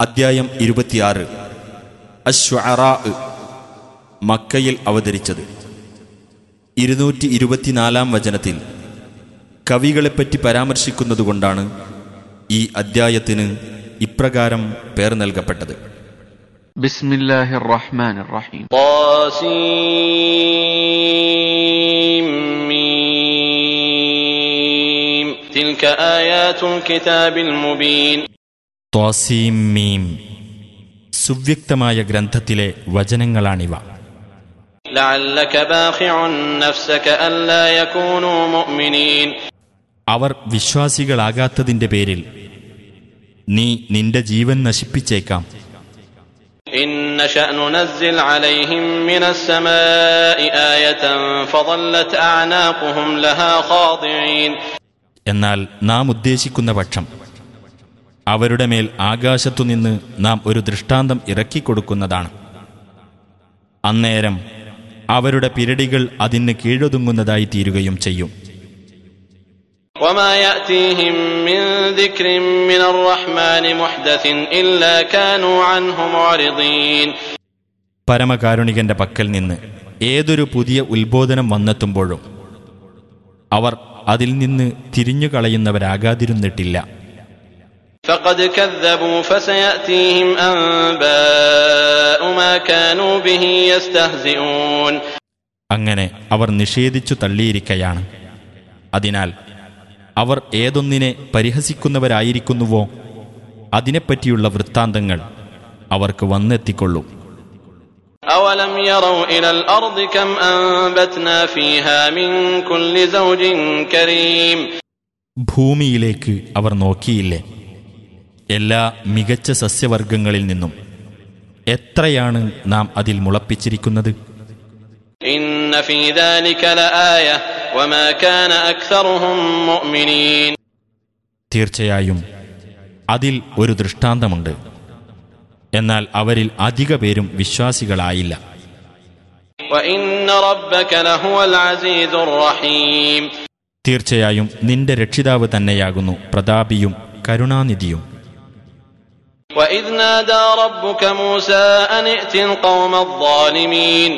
അദ്ധ്യായം ഇരുപത്തിയാറ് അശ്വറാ മക്കയിൽ അവതരിച്ചത് ഇരുന്നൂറ്റി ഇരുപത്തിനാലാം വചനത്തിൽ കവികളെപ്പറ്റി പരാമർശിക്കുന്നതുകൊണ്ടാണ് ഈ അദ്ധ്യായത്തിന് ഇപ്രകാരം പേർ നൽകപ്പെട്ടത് بسم الله الرحمن الرحيم طاسيم تلك آيات الكتاب المبين തോസീം മീം സുവ്യക്തമായ ഗ്രന്ഥത്തിലെ വചനങ്ങളാണിവ. അവർ വിശ്വാസികളാകാത്തതിന്റെ പേരിൽ നീ നിന്റെ ജീവൻ നശിപ്പിച്ചേക്കാം. എന്നാൽ നാം ഉദ്ദേശിക്കുന്ന പക്ഷം അവരുടെ മേൽ ആകാശത്തുനിന്ന് നാം ഒരു ദൃഷ്ടാന്തം ഇറക്കിക്കൊടുക്കുന്നതാണ്. അന്നേരം അവരുടെ പിരടികൾ അതിന് കീഴൊതുങ്ങുന്നതായി തീരുകയും ചെയ്യും. പരമകാരുണികന്റെ പക്കൽ നിന്ന് ഏതൊരു പുതിയ ഉത്ബോധനം വന്നെത്തുമ്പോഴും അവർ അതിൽ നിന്ന് തിരിഞ്ഞുകളയുന്നവരാകാതിരുന്നിട്ടില്ല. فقد كذبوا فسيأتيهم أنباء ما كانوا به يستهزئون അങ്ങനെ അവർ നിഷേധിച്ചു തള്ളിയിരിക്കയാണ് അതിനാൽ അവർ ഏതൊന്നിനെ പരിഹസിക്കുന്നവരായിരിക്കുന്നുവോ അതിനെപ്പറ്റിയുള്ള വൃത്താന്തങ്ങൾ അവർക്ക് വന്നെത്തിക്കൊള്ളും أولم يروا إلى الأرض كم أنبتنا فيها من كل زوج كريم ഭൂമിയിലേക്ക് അവർ നോക്കിയില്ലേ എല്ലാ മികച്ച സസ്യവർഗങ്ങളിൽ നിന്നും എത്രയാണ് നാം അതിൽ മുളപ്പിച്ചിരിക്കുന്നത്? തീർച്ചയായും അതിൽ ഒരു ദൃഷ്ടാന്തമുണ്ട്. എന്നാൽ അവരിൽ അധിക പേരും വിശ്വാസികളായില്ല. തീർച്ചയായും നിന്റെ രക്ഷിതാവ് തന്നെയാകുന്നു പ്രതാപിയും കരുണാനിധിയും. وإذ نادى ربك موسى أن ائت القوم الظالمين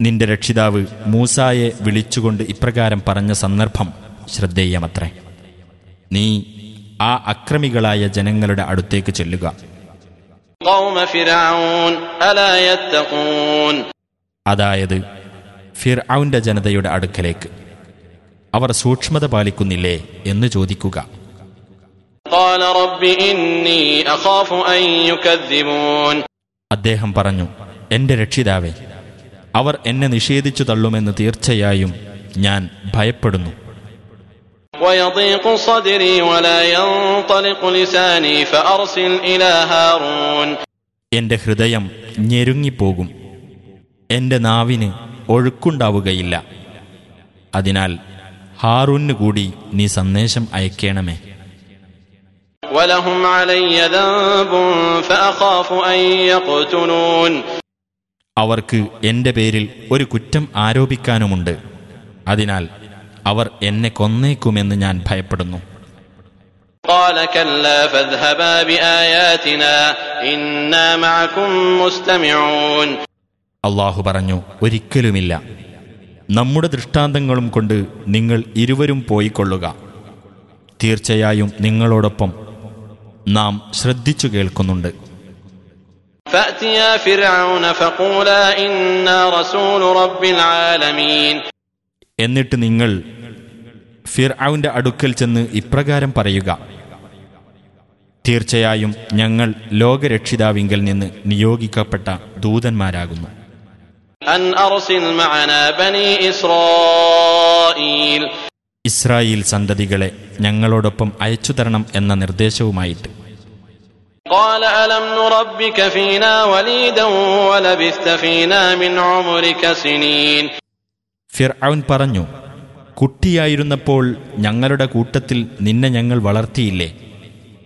നിന്റെ രക്ഷിതാവ് മൂസായെ വിളിച്ചുകൊണ്ട് ഇപ്രകാരം പറഞ്ഞ സന്ദർഭം ശ്രദ്ധേയമത്രേ നീ ആ അക്രമികളായ ജനങ്ങളുടെ അടുത്തേക്ക് ചെല്ലുക قوم فرعون ألا يتقون അതായത് ഫിർ ഔന്റെ ജനതയുടെ അടുക്കലേക്ക് അവർ സൂക്ഷ്മത പാലിക്കുന്നില്ലേ എന്ന് ചോദിക്കുക അദ്ദേഹം പറഞ്ഞു എന്റെ രക്ഷിതാവേ അവർ എന്നെ നിഷേധിച്ചു തള്ളുമെന്ന് തീർച്ചയായും ഞാൻ ഭയപ്പെടുന്നു. എന്റെ ഹൃദയം ഞെരുങ്ങിപ്പോകും. എന്റെ നാവിന് ഒഴുക്കുണ്ടാവുകയില്ല. അതിനാൽ ഹാറൂന് കൂടി നീ സന്ദേശം അയക്കണമേ. അവർക്ക് എന്റെ പേരിൽ ഒരു കുറ്റം ആരോപിക്കാനുമുണ്ട്. അതിനാൽ അവർ എന്നെ കൊന്നേക്കുമെന്ന് ഞാൻ ഭയപ്പെടുന്നു. അള്ളാഹു പറഞ്ഞു ഒരിക്കലുമില്ല. നമ്മുടെ ദൃഷ്ടാന്തങ്ങളും കൊണ്ട് നിങ്ങൾ ഇരുവരും പോയിക്കൊള്ളുക. തീർച്ചയായും നിങ്ങളോടൊപ്പം നാം ശ്രദ്ധിച്ചു കേൾക്കുന്നുണ്ട്. എന്നിട്ട് നിങ്ങൾ ഫിർആവിന്റെ അടുക്കൽ ചെന്ന് ഇപ്രകാരം പറയുക. തീർച്ചയായും ഞങ്ങൾ ലോകരക്ഷിതാവിങ്കിൽ നിന്ന് നിയോഗിക്കപ്പെട്ട ദൂതന്മാരാകുന്നു. ഇസ്രായേൽ സന്തതികളെ ഞങ്ങളോടൊപ്പം അയച്ചു തരണം എന്ന നിർദ്ദേശവുമായിട്ട്. ഫിർഔൻ പറഞ്ഞു കുട്ടിയായിരുന്നപ്പോൾ ഞങ്ങളുടെ കൂട്ടത്തിൽ നിന്നെ ഞങ്ങൾ വളർത്തിയില്ലേ?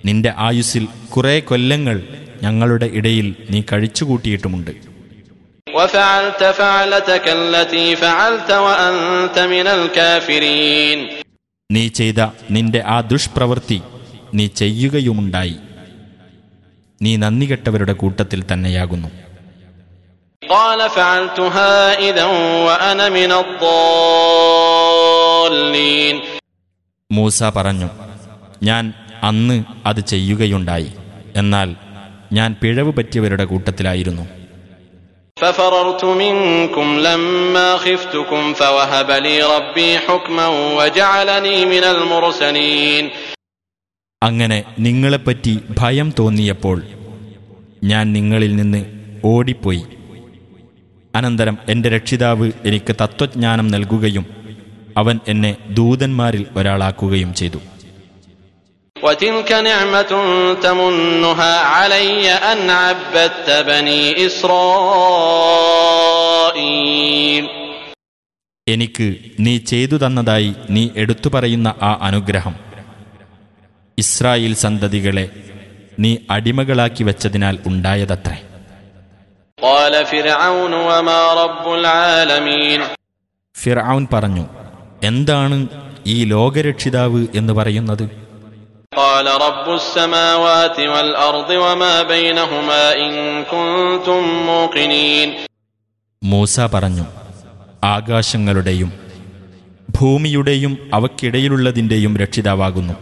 നിന്റെ ആയുസിൽ കുറെ കൊല്ലങ്ങൾ ഞങ്ങളുടെ ഇടയിൽ നീ കഴിച്ചുകൂട്ടിയിട്ടുമുണ്ട്. وفعلت فعلتك التي فعلت وأنت من الكافرين നീ ചെയ്ത നിന്റെ ആ ദുഷ്പ്രവൃത്തി നീ ചെയ്യുകയുമുണ്ടായി നീ നന്ദികെട്ടവരുടെ കൂട്ടത്തിൽ തന്നെയാകുന്നു قال فعلتها إذا وأنا من الضالين മൂസ പറഞ്ഞു ഞാൻ അന്ന് അത് ചെയ്യുകയുണ്ടായി എന്നാൽ ഞാൻ പിഴവ് പറ്റിയവരുടെ കൂട്ടത്തിലായിരുന്നു ففررت منكم لما خفتكم فوهب لي ربي حكما وجعلني من المرسلين അങ്ങനെ നിങ്ങളെപ്പറ്റി ഭയം തോന്നിയപ്പോൾ ഞാൻ നിങ്ങളിൽ നിന്ന് ഓടിപ്പോയി അനന്തരം എൻ്റെ രക്ഷിതാവ് എനിക്ക് തത്വജ്ഞാനം നൽകുകയും അവൻ എന്നെ ദൂതന്മാരിൽ ഒരാളാക്കുകയും ചെയ്തു وتلك نعمة تمنها علي أن عبدت بني إسرائيل എനിക്ക് നീ ചെയ്തു തന്നതായി നീ എടുത്തു പറയുന്ന ആ അനുഗ്രഹം ഇസ്രായേൽ സന്തതികളെ നീ അടിമകളാക്കി വെച്ചതിനാൽ ഉണ്ടായതത്രേ قال فرعون وما رب العالمين ഫിർഔൻ പറഞ്ഞു എന്താണ് ഈ ലോകരക്ഷിതാവ് എന്ന് പറയുന്നത് قال رب السماوات والأرض وما بينهما إن كنتم موقنين മൂസ പറഞ്ഞു ആകാശങ്ങളുടെയും ഭൂമിയുടെയും അവക്കിടയിലുള്ളതിൻ്റെയും രക്ഷിതാവാകുന്നു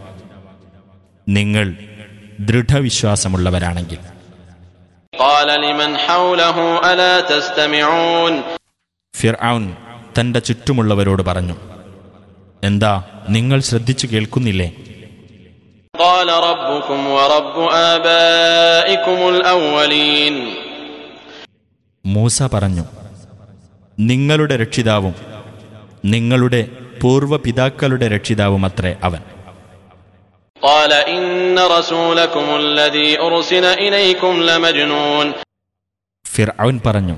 നിങ്ങൾ ദൃഢവിശ്വാസമുള്ളവരാണെങ്കിൽ قال لمن حوله ألا تستمعون ഫിർഔൻ തന്റെ ചുറ്റുമുള്ളവരോട് പറഞ്ഞു എന്താ നിങ്ങൾ ശ്രദ്ധിച്ചു കേൾക്കുന്നില്ലേ قال ربكم ورب آبائكم الأولين മൂസ പറഞ്ഞു നിങ്ങളുടെ രക്ഷിതാവും നിങ്ങളുടെ പൂർവ്വപിതാക്കളുടെ രക്ഷിതാവുമത്രേ അവൻ قال إن رسولكم الذي أرسل إليكم لمجنون ഫിർഔൻ പറഞ്ഞു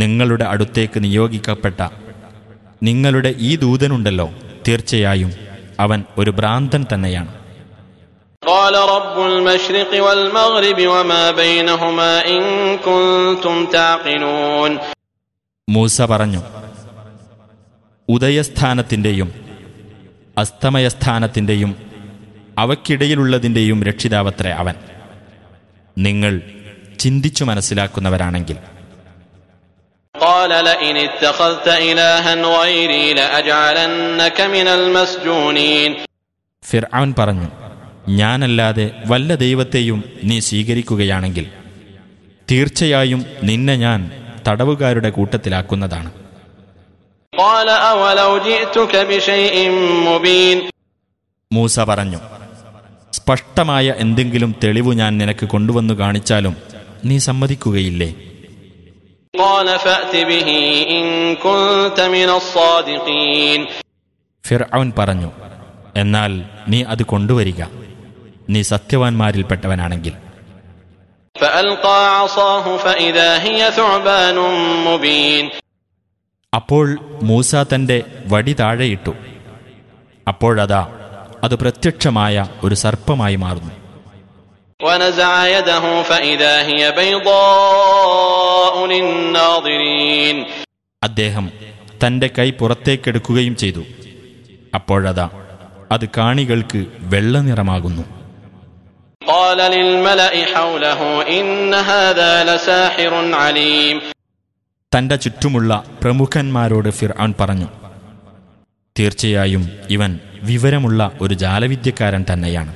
നിങ്ങളുടെ അടുത്തേക്ക് നിയോഗിക്കപ്പെട്ട നിങ്ങളുടെ ഈ ദൂതനുണ്ടല്ലോ തീർച്ചയായും അവൻ ഒരു ഭ്രാന്തൻ തന്നെയാണ് قال رب المشرق والمغرب وما بينهما إن كنتم تعقلون മൂസ പറഞ്ഞു ഉദയസ്ഥാനത്തിൻ്റെയും അസ്തമയസ്ഥാനത്തിൻ്റെയും അവക്കിടയിലുള്ളതിൻ്റെയും രക്ഷിതാവത്രേ അവൻ നിങ്ങൾ ചിന്തിച്ചു മനസ്സിലാക്കുന്നവരാണെങ്കിൽ قال لئن اتخذت إلها غيري لأجعلنك من المسجونين ഫിർഔൻ പറഞ്ഞു ഞാനല്ലാതെ വല്ല ദൈവത്തെയും നീ സ്വീകരിക്കുകയാണെങ്കിൽ തീർച്ചയായും നിന്നെ ഞാൻ തടവുകാരുടെ കൂട്ടത്തിലാക്കുന്നതാണ്. മൂസ പറഞ്ഞു സ്പഷ്ടമായ എന്തെങ്കിലും തെളിവ് ഞാൻ നിനക്ക് കൊണ്ടുവന്നു കാണിച്ചാലും നീ സമ്മതിക്കുകയില്ലേ? ഫിർ അവൻ പറഞ്ഞു എന്നാൽ നീ അത് കൊണ്ടുവരിക. നീ സത്യവാൻമാരിൽപ്പെട്ടവനാണെങ്കിൽ. അപ്പോൾ മൂസ തന്റെ വടി താഴെയിട്ടു. അപ്പോഴതാ അത് പ്രത്യക്ഷമായ ഒരു സർപ്പമായി മാറുന്നു. അദ്ദേഹം തന്റെ കൈ പുറത്തേക്കെടുക്കുകയും ചെയ്തു. അപ്പോഴതാ അത് കാണികൾക്ക് വെള്ളനിറമാകുന്നു قال للملأ حوله إن هذا لساحر عليم തന്റെ ചുറ്റുമുള്ള പ്രമുഖന്മാരോട് ഫിർആൻ പറഞ്ഞു തീർച്ചയായും ഇവൻ വിവരമുള്ള ഒരു ജാലവിദ്യക്കാരൻ തന്നെയാണ്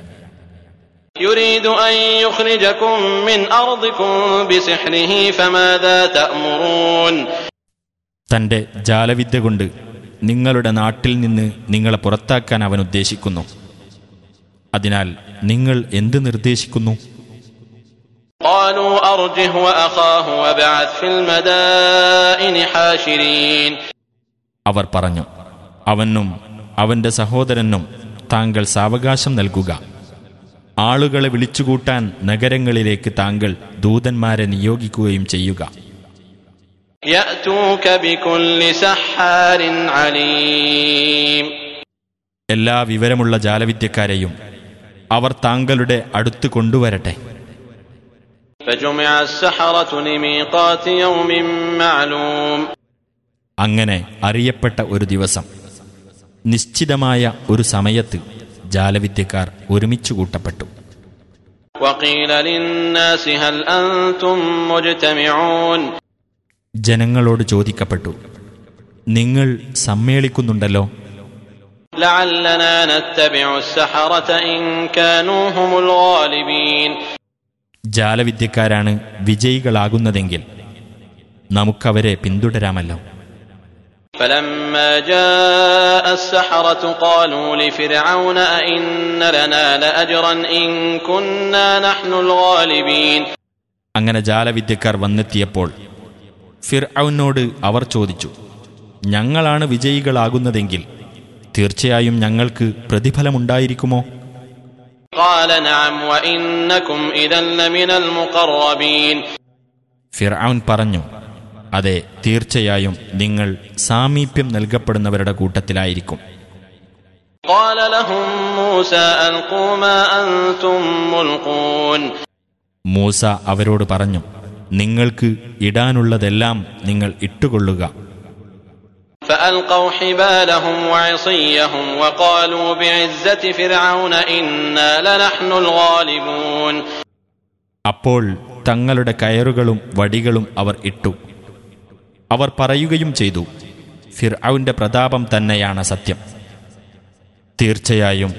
يريد أن يخرجكم من أرضكم بسحره فماذا تأمرون തന്റെ ജാലവിദ്യ കൊണ്ട് നിങ്ങളുടെ നാട്ടിൽ നിന്ന് നിങ്ങളെ പുറത്താക്കാൻ അവൻ ഉദ്ദേശിക്കുന്നു അതിനാൽ നിങ്ങൾ എന്ത് നിർദ്ദേശിക്കുന്നു? അവർ പറഞ്ഞു അവനും അവന്റെ സഹോദരനും താങ്കൾ സാവകാശം നൽകുക. ആളുകളെ വിളിച്ചുകൂട്ടാൻ നഗരങ്ങളിലേക്ക് താങ്കൾ ദൂതന്മാരെ നിയോഗിക്കുകയും ചെയ്യുക. എല്ലാ വിവരമുള്ള ജാലവിദ്യക്കാരെയും അവർ താങ്കളുടെ അടുത്ത് കൊണ്ടുവരട്ടെ. അങ്ങനെ അറിയപ്പെട്ട ഒരു ദിവസം നിശ്ചിതമായ ഒരു സമയത്ത് ജാലവിദ്യക്കാർ ഒരുമിച്ചു കൂട്ടപ്പെട്ടു. ജനങ്ങളോട് ചോദിക്കപ്പെട്ടു നിങ്ങൾ സമ്മേളിക്കുന്നുണ്ടല്ലോ? ജാലവിദ്യക്കാരാണ് വിജയികളാകുന്നതെങ്കിൽ നമുക്കവരെ പിന്തുടരാമല്ലോ فلما جاء السحرة قالوا لفرعون أئن لنا لأجرا إن كنا نحن الغالبين അങ്ങനെ ജാലവിദ്യക്കാർ വന്നെത്തിയപ്പോൾ ഫിർ ഔനോട് അവർ ചോദിച്ചു ഞങ്ങളാണ് വിജയികളാകുന്നതെങ്കിൽ തീർച്ചയായും ഞങ്ങൾക്ക് പ്രതിഫലമുണ്ടായിരിക്കുമോ? ഫിർആൻ പറഞ്ഞു അതെ തീർച്ചയായും നിങ്ങൾ സാമീപ്യം നൽകപ്പെടുന്നവരുടെ കൂട്ടത്തിലായിരിക്കും. മൂസ അവരോട് പറഞ്ഞു നിങ്ങൾക്ക് ഇടാനുള്ളതെല്ലാം നിങ്ങൾ ഇട്ടുകൊള്ളുക. فألقوا حبالهم وعصيهم وقالوا بعزة فرعون إنا لنحن الغالبون അപ്പോൾ തങ്ങളുടെ കയറുകളും വടികളും അവർ ഇട്ടു അവർ പറയുകയും ചെയ്തു ഫിർ പ്രതാപം തന്നെയാണ് സത്യം തീർച്ചയായും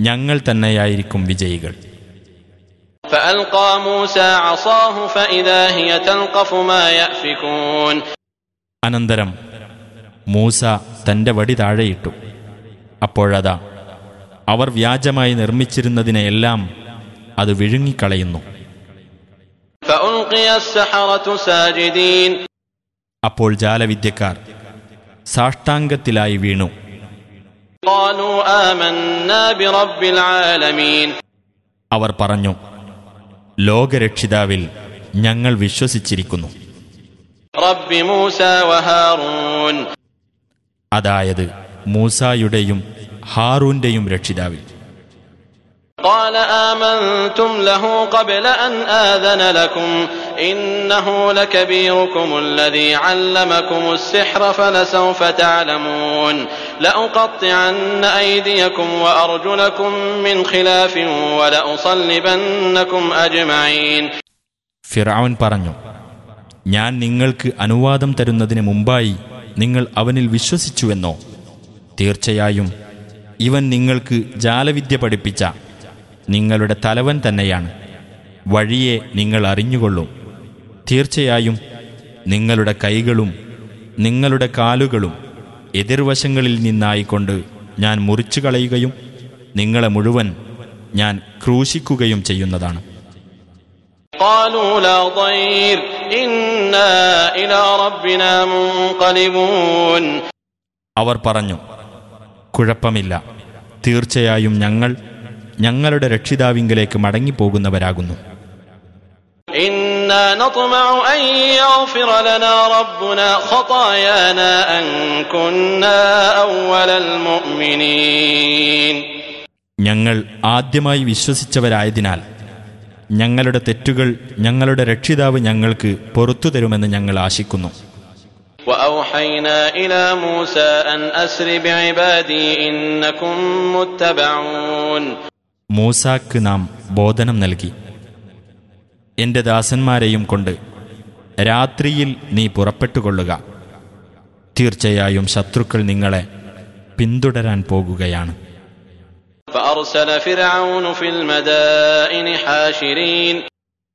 ഞങ്ങൾ തന്നെയായിരിക്കും വിജയികൾ فألقى موسى عصاه فإذا هي تلقف ما يأفكون അനന്തരം മൂസ തന്റെ വടി താഴെയിട്ടു. അപ്പോഴതാ അവർ വ്യാജമായി നിർമ്മിച്ചിരുന്നതിനെയെല്ലാം അത് വിഴുങ്ങിക്കളയുന്നു. അപ്പോൾ ജാലവിദ്യക്കാർ സാഷ്ടാംഗത്തിലായി വീണു. അവർ പറഞ്ഞു ലോകരക്ഷിതാവിൽ ഞങ്ങൾ വിശ്വസിച്ചിരിക്കുന്നു. അതായത് മൂസായുടെയും ഹാറൂന്റെയും രക്ഷിതാവിൽ قال آمنتم له قبل أن آذن لكم إنه لكبيركم الذي علمكم السحر فلسوف تعلمون لأقطعن أيديكم وأرجلكم من خلاف ولأصلبنكم أجمعين ഫിറൌൻ പറഞ്ഞു ഞാൻ നിങ്ങൾക്ക് അനുവാദം തരുന്നതിന് മുമ്പായി നിങ്ങൾ അവനിൽ വിശ്വസിച്ചുവെന്നോ? തീർച്ചയായും ഇവൻ നിങ്ങൾക്ക് ജാലവിദ്യ പഠിപ്പിച്ച നിങ്ങളുടെ തലവൻ തന്നെയാണ്. വഴിയെ നിങ്ങൾ അറിഞ്ഞുകൊള്ളും. തീർച്ചയായും നിങ്ങളുടെ കൈകളും നിങ്ങളുടെ കാലുകളും എതിർവശങ്ങളിൽ നിന്നായിക്കൊണ്ട് ഞാൻ മുറിച്ചു കളയുകയും നിങ്ങളെ മുഴുവൻ ഞാൻ ക്രൂശിക്കുകയും ചെയ്യുന്നതാണ്. قالوا لا ضير إنا إلى ربنا منقلبون അവർ പറഞ്ഞു കുഴപ്പമില്ല തീർച്ചയായും ഞങ്ങൾ ഞങ്ങളുടെ രക്ഷിതാവിങ്കലേക്ക് മടങ്ങിപ്പോകുന്നവരാകുന്നു إنا نطمع أن يغفر لنا ربنا خطايانا أن كنا أول المؤمنين ഞങ്ങൾ ആദ്യമായി വിശ്വസിച്ചവരായതിനാൽ ഞങ്ങളുടെ തെറ്റുകൾ ഞങ്ങളുടെ രക്ഷിതാവ് ഞങ്ങൾക്ക് പുറത്തു തരുമെന്ന് ഞങ്ങൾ ആശിക്കുന്നു. മൂസാക്ക് നാം ബോധനം നൽകി. എന്റെ ദാസന്മാരെയും കൊണ്ട് രാത്രിയിൽ നീ പുറപ്പെട്ടുകൊള്ളുക. തീർച്ചയായും ശത്രുക്കൾ നിങ്ങളെ പിന്തുടരാൻ പോകുകയാണ്.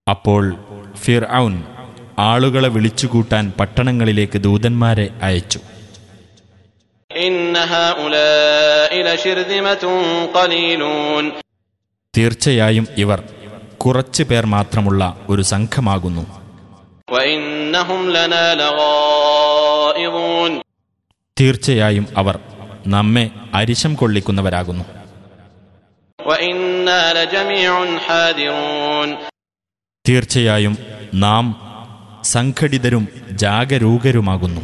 അപ്പോൾ ഫിർ ഔൻ ആളുകളെ വിളിച്ചുകൂട്ടാൻ പട്ടണങ്ങളിലേക്ക് ദൂതന്മാരെ അയച്ചു. തീർച്ചയായും ഇവർ കുറച്ചു പേർ മാത്രമുള്ള ഒരു സംഘമാകുന്നു. തീർച്ചയായും അവർ നമ്മെ അരിശം കൊള്ളിക്കുന്നവരാകുന്നു. തീർച്ചയായും നാം സംഘടിതരും ജാഗരൂകരുമാകുന്നു.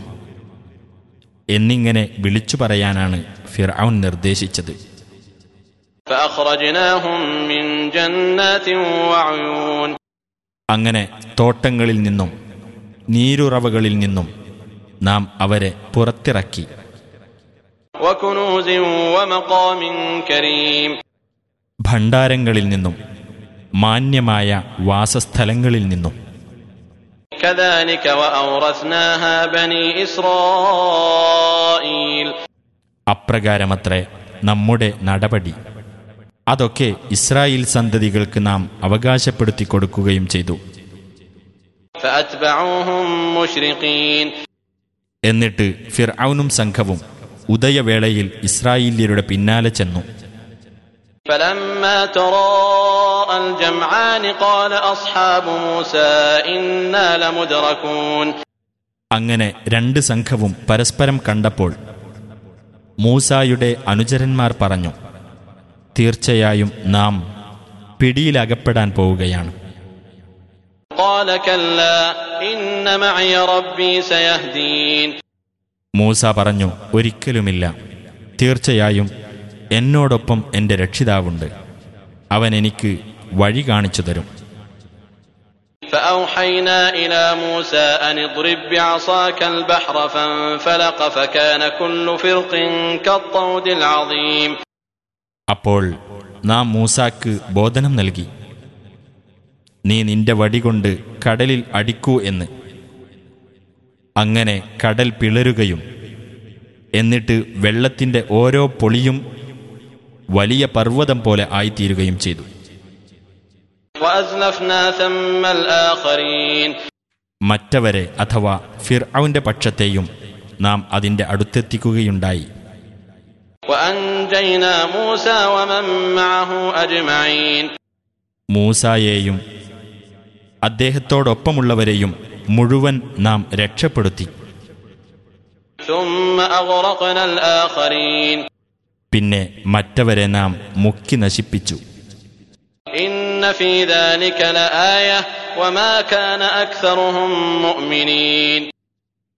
എന്നിങ്ങനെ വിളിച്ചു പറയാനാണ് ഫിർഔൻ നിർദ്ദേശിച്ചത്. അങ്ങനെ തോട്ടങ്ങളിൽ നിന്നും നീരുറവകളിൽ നിന്നും നാം അവരെ പുറത്തിറക്കി. ഭണ്ഡാരങ്ങളിൽ നിന്നും മാന്യമായ വാസസ്ഥലങ്ങളിൽ നിന്നും. അപ്രകാരമത്രേ നമ്മുടെ നടപടി. അതൊക്കെ ഇസ്രായേൽ സന്തതികൾക്ക് നാം അവകാശപ്പെടുത്തി കൊടുക്കുകയും ചെയ്തു. എന്നിട്ട് ഫിർഔനും സംഘവും ഉദയവേളയിൽ ഇസ്രായേല്യരുടെ പിന്നാലെ ചെന്നു. فلما تراءى الجمعان قال أصحاب موسى إنا لمدركون അങ്ങനെ രണ്ട് സംഘവും പരസ്പരം കണ്ടപ്പോൾ മൂസായുടെ അനുചരന്മാർ പറഞ്ഞു തീർച്ചയായും നാം പിടിയിലകപ്പെടാൻ പോവുകയാണ് قال كلا إن معي ربي سيهدين മൂസ പറഞ്ഞു ഒരിക്കലുമില്ല തീർച്ചയായും എന്നോടൊപ്പം എൻ്റെ രക്ഷിതാവുണ്ട് അവൻ എനിക്ക് വഴി കാണിച്ചു തരും فأوحينا إلى موسى أن اضرب بعصاك البحر فانفلق فكان كل فرق كالطود العظيم അപ്പോൾ നാം മൂസാക്ക് ബോധനം നൽകി നീ നിന്റെ വടികൊണ്ട് കടലിൽ അടിക്കൂ എന്ന് അങ്ങനെ കടൽ പിളരുകയും എന്നിട്ട് വെള്ളത്തിൻ്റെ ഓരോ പൊളിയും വലിയ പർവതം പോലെ ആയിത്തീരുകയും ചെയ്തു. മറ്റവരെ അഥവാ ഫിർ അവന്റെ പക്ഷത്തെയും നാം അതിന്റെ അടുത്തെത്തിക്കുകയുണ്ടായി. മൂസായെയും അദ്ദേഹത്തോടൊപ്പമുള്ളവരെയും മുഴുവൻ നാം രക്ഷപ്പെടുത്തി. പിന്നെ മറ്റവരെ നാം മുക്കി നശിപ്പിച്ചു.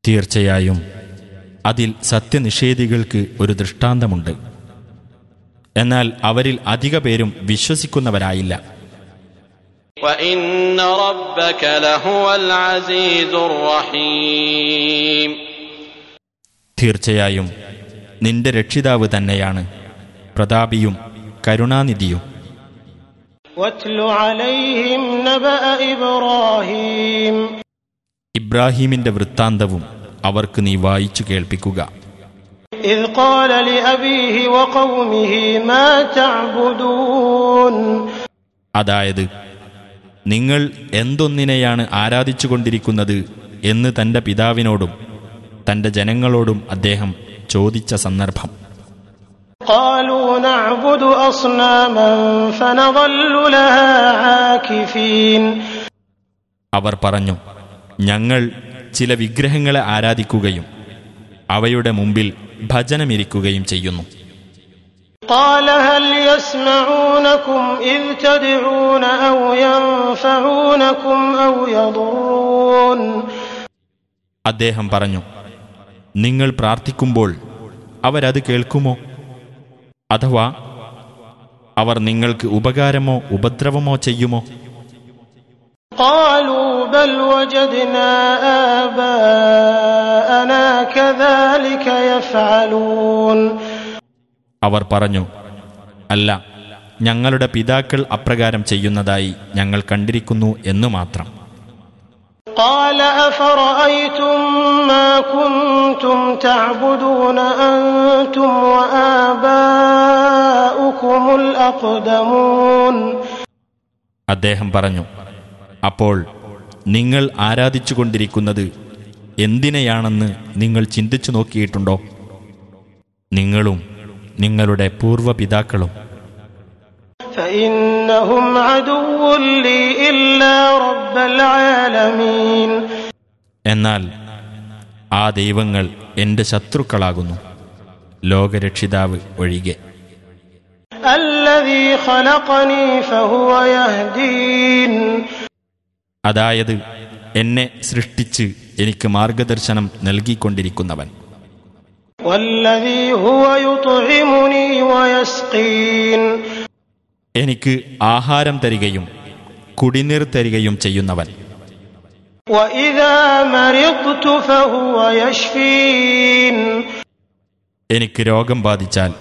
തീർച്ചയായും അതിൽ സത്യനിഷേധികൾക്ക് ഒരു ദൃഷ്ടാന്തമുണ്ട്. എന്നാൽ അവരിൽ അധിക പേരും വിശ്വസിക്കുന്നവരായില്ല. തീർച്ചയായും നിന്റെ രക്ഷിതാവ് തന്നെയാണ്. പ്രതാപിയും കരുണാനിധിയും. ഇബ്രാഹീമിന്റെ വൃത്താന്തവും അവർക്ക് നീ വായിച്ചു കേൾപ്പിക്കുക. അതായത് നിങ്ങൾ എന്തൊന്നിനെയാണ് ആരാധിച്ചുകൊണ്ടിരിക്കുന്നത് എന്ന് തന്റെ പിതാവിനോടും തന്റെ ജനങ്ങളോടും അദ്ദേഹം ചോദിച്ച സന്ദർഭം قالوا نعبد أصناما فنظل لها عاكفين അവർ പറഞ്ഞു ഞങ്ങൾ ചില വിഗ്രഹങ്ങളെ ആരാധിക്കുകയും അവയുടെ മുമ്പിൽ ഭജനമിരിക്കുകയും ചെയ്യുന്നു قال هل يسمعونكم إذ تدعون أو ينفعونكم أو يضرون അദ്ദേഹം പറഞ്ഞു നിങ്ങൾ പ്രാർത്ഥിക്കുമ്പോൾ അവരത് കേൾക്കുമോ? അഥവാ അവർ നിങ്ങൾക്ക് ഉപകാരമോ ഉപദ്രവമോ ചെയ്യുമോ? അവർ പറഞ്ഞു അല്ല ഞങ്ങളുടെ പിതാക്കൾ അപ്രകാരം ചെയ്യുന്നതായി ഞങ്ങൾ കണ്ടിരിക്കുന്നു എന്നു മാത്രം. قال أفرأيتم ما كنتم تعبدون أنتم وآباؤكم الأقدمون അദ്ദേഹം പറഞ്ഞു അപ്പോൾ നിങ്ങൾ ആരാധിച്ചുകൊണ്ടിരിക്കുന്നത് എന്തിനെയാണെന്ന് നിങ്ങൾ ചിന്തിച്ചു നോക്കിയിട്ടുണ്ടോ നിങ്ങളും നിങ്ങളുടെ പൂർവ്വപിതാക്കളും فإنهم عدو لي إلا رب العالمين എന്നാൽ ആ ദൈവങ്ങൾ എന്റെ ശത്രുക്കളാകുന്നു. ലോകരക്ഷിതാവ് ഒഴികെ. അതായത് എന്നെ സൃഷ്ടിച്ച് എനിക്ക് മാർഗദർശനം നൽകിക്കൊണ്ടിരിക്കുന്നവൻ. എനിക്ക് ആഹാരം തരികയും കുടിനീർ തരികയും ചെയ്യുന്നവൻ. എനിക്ക് രോഗം ബാധിച്ചാൽ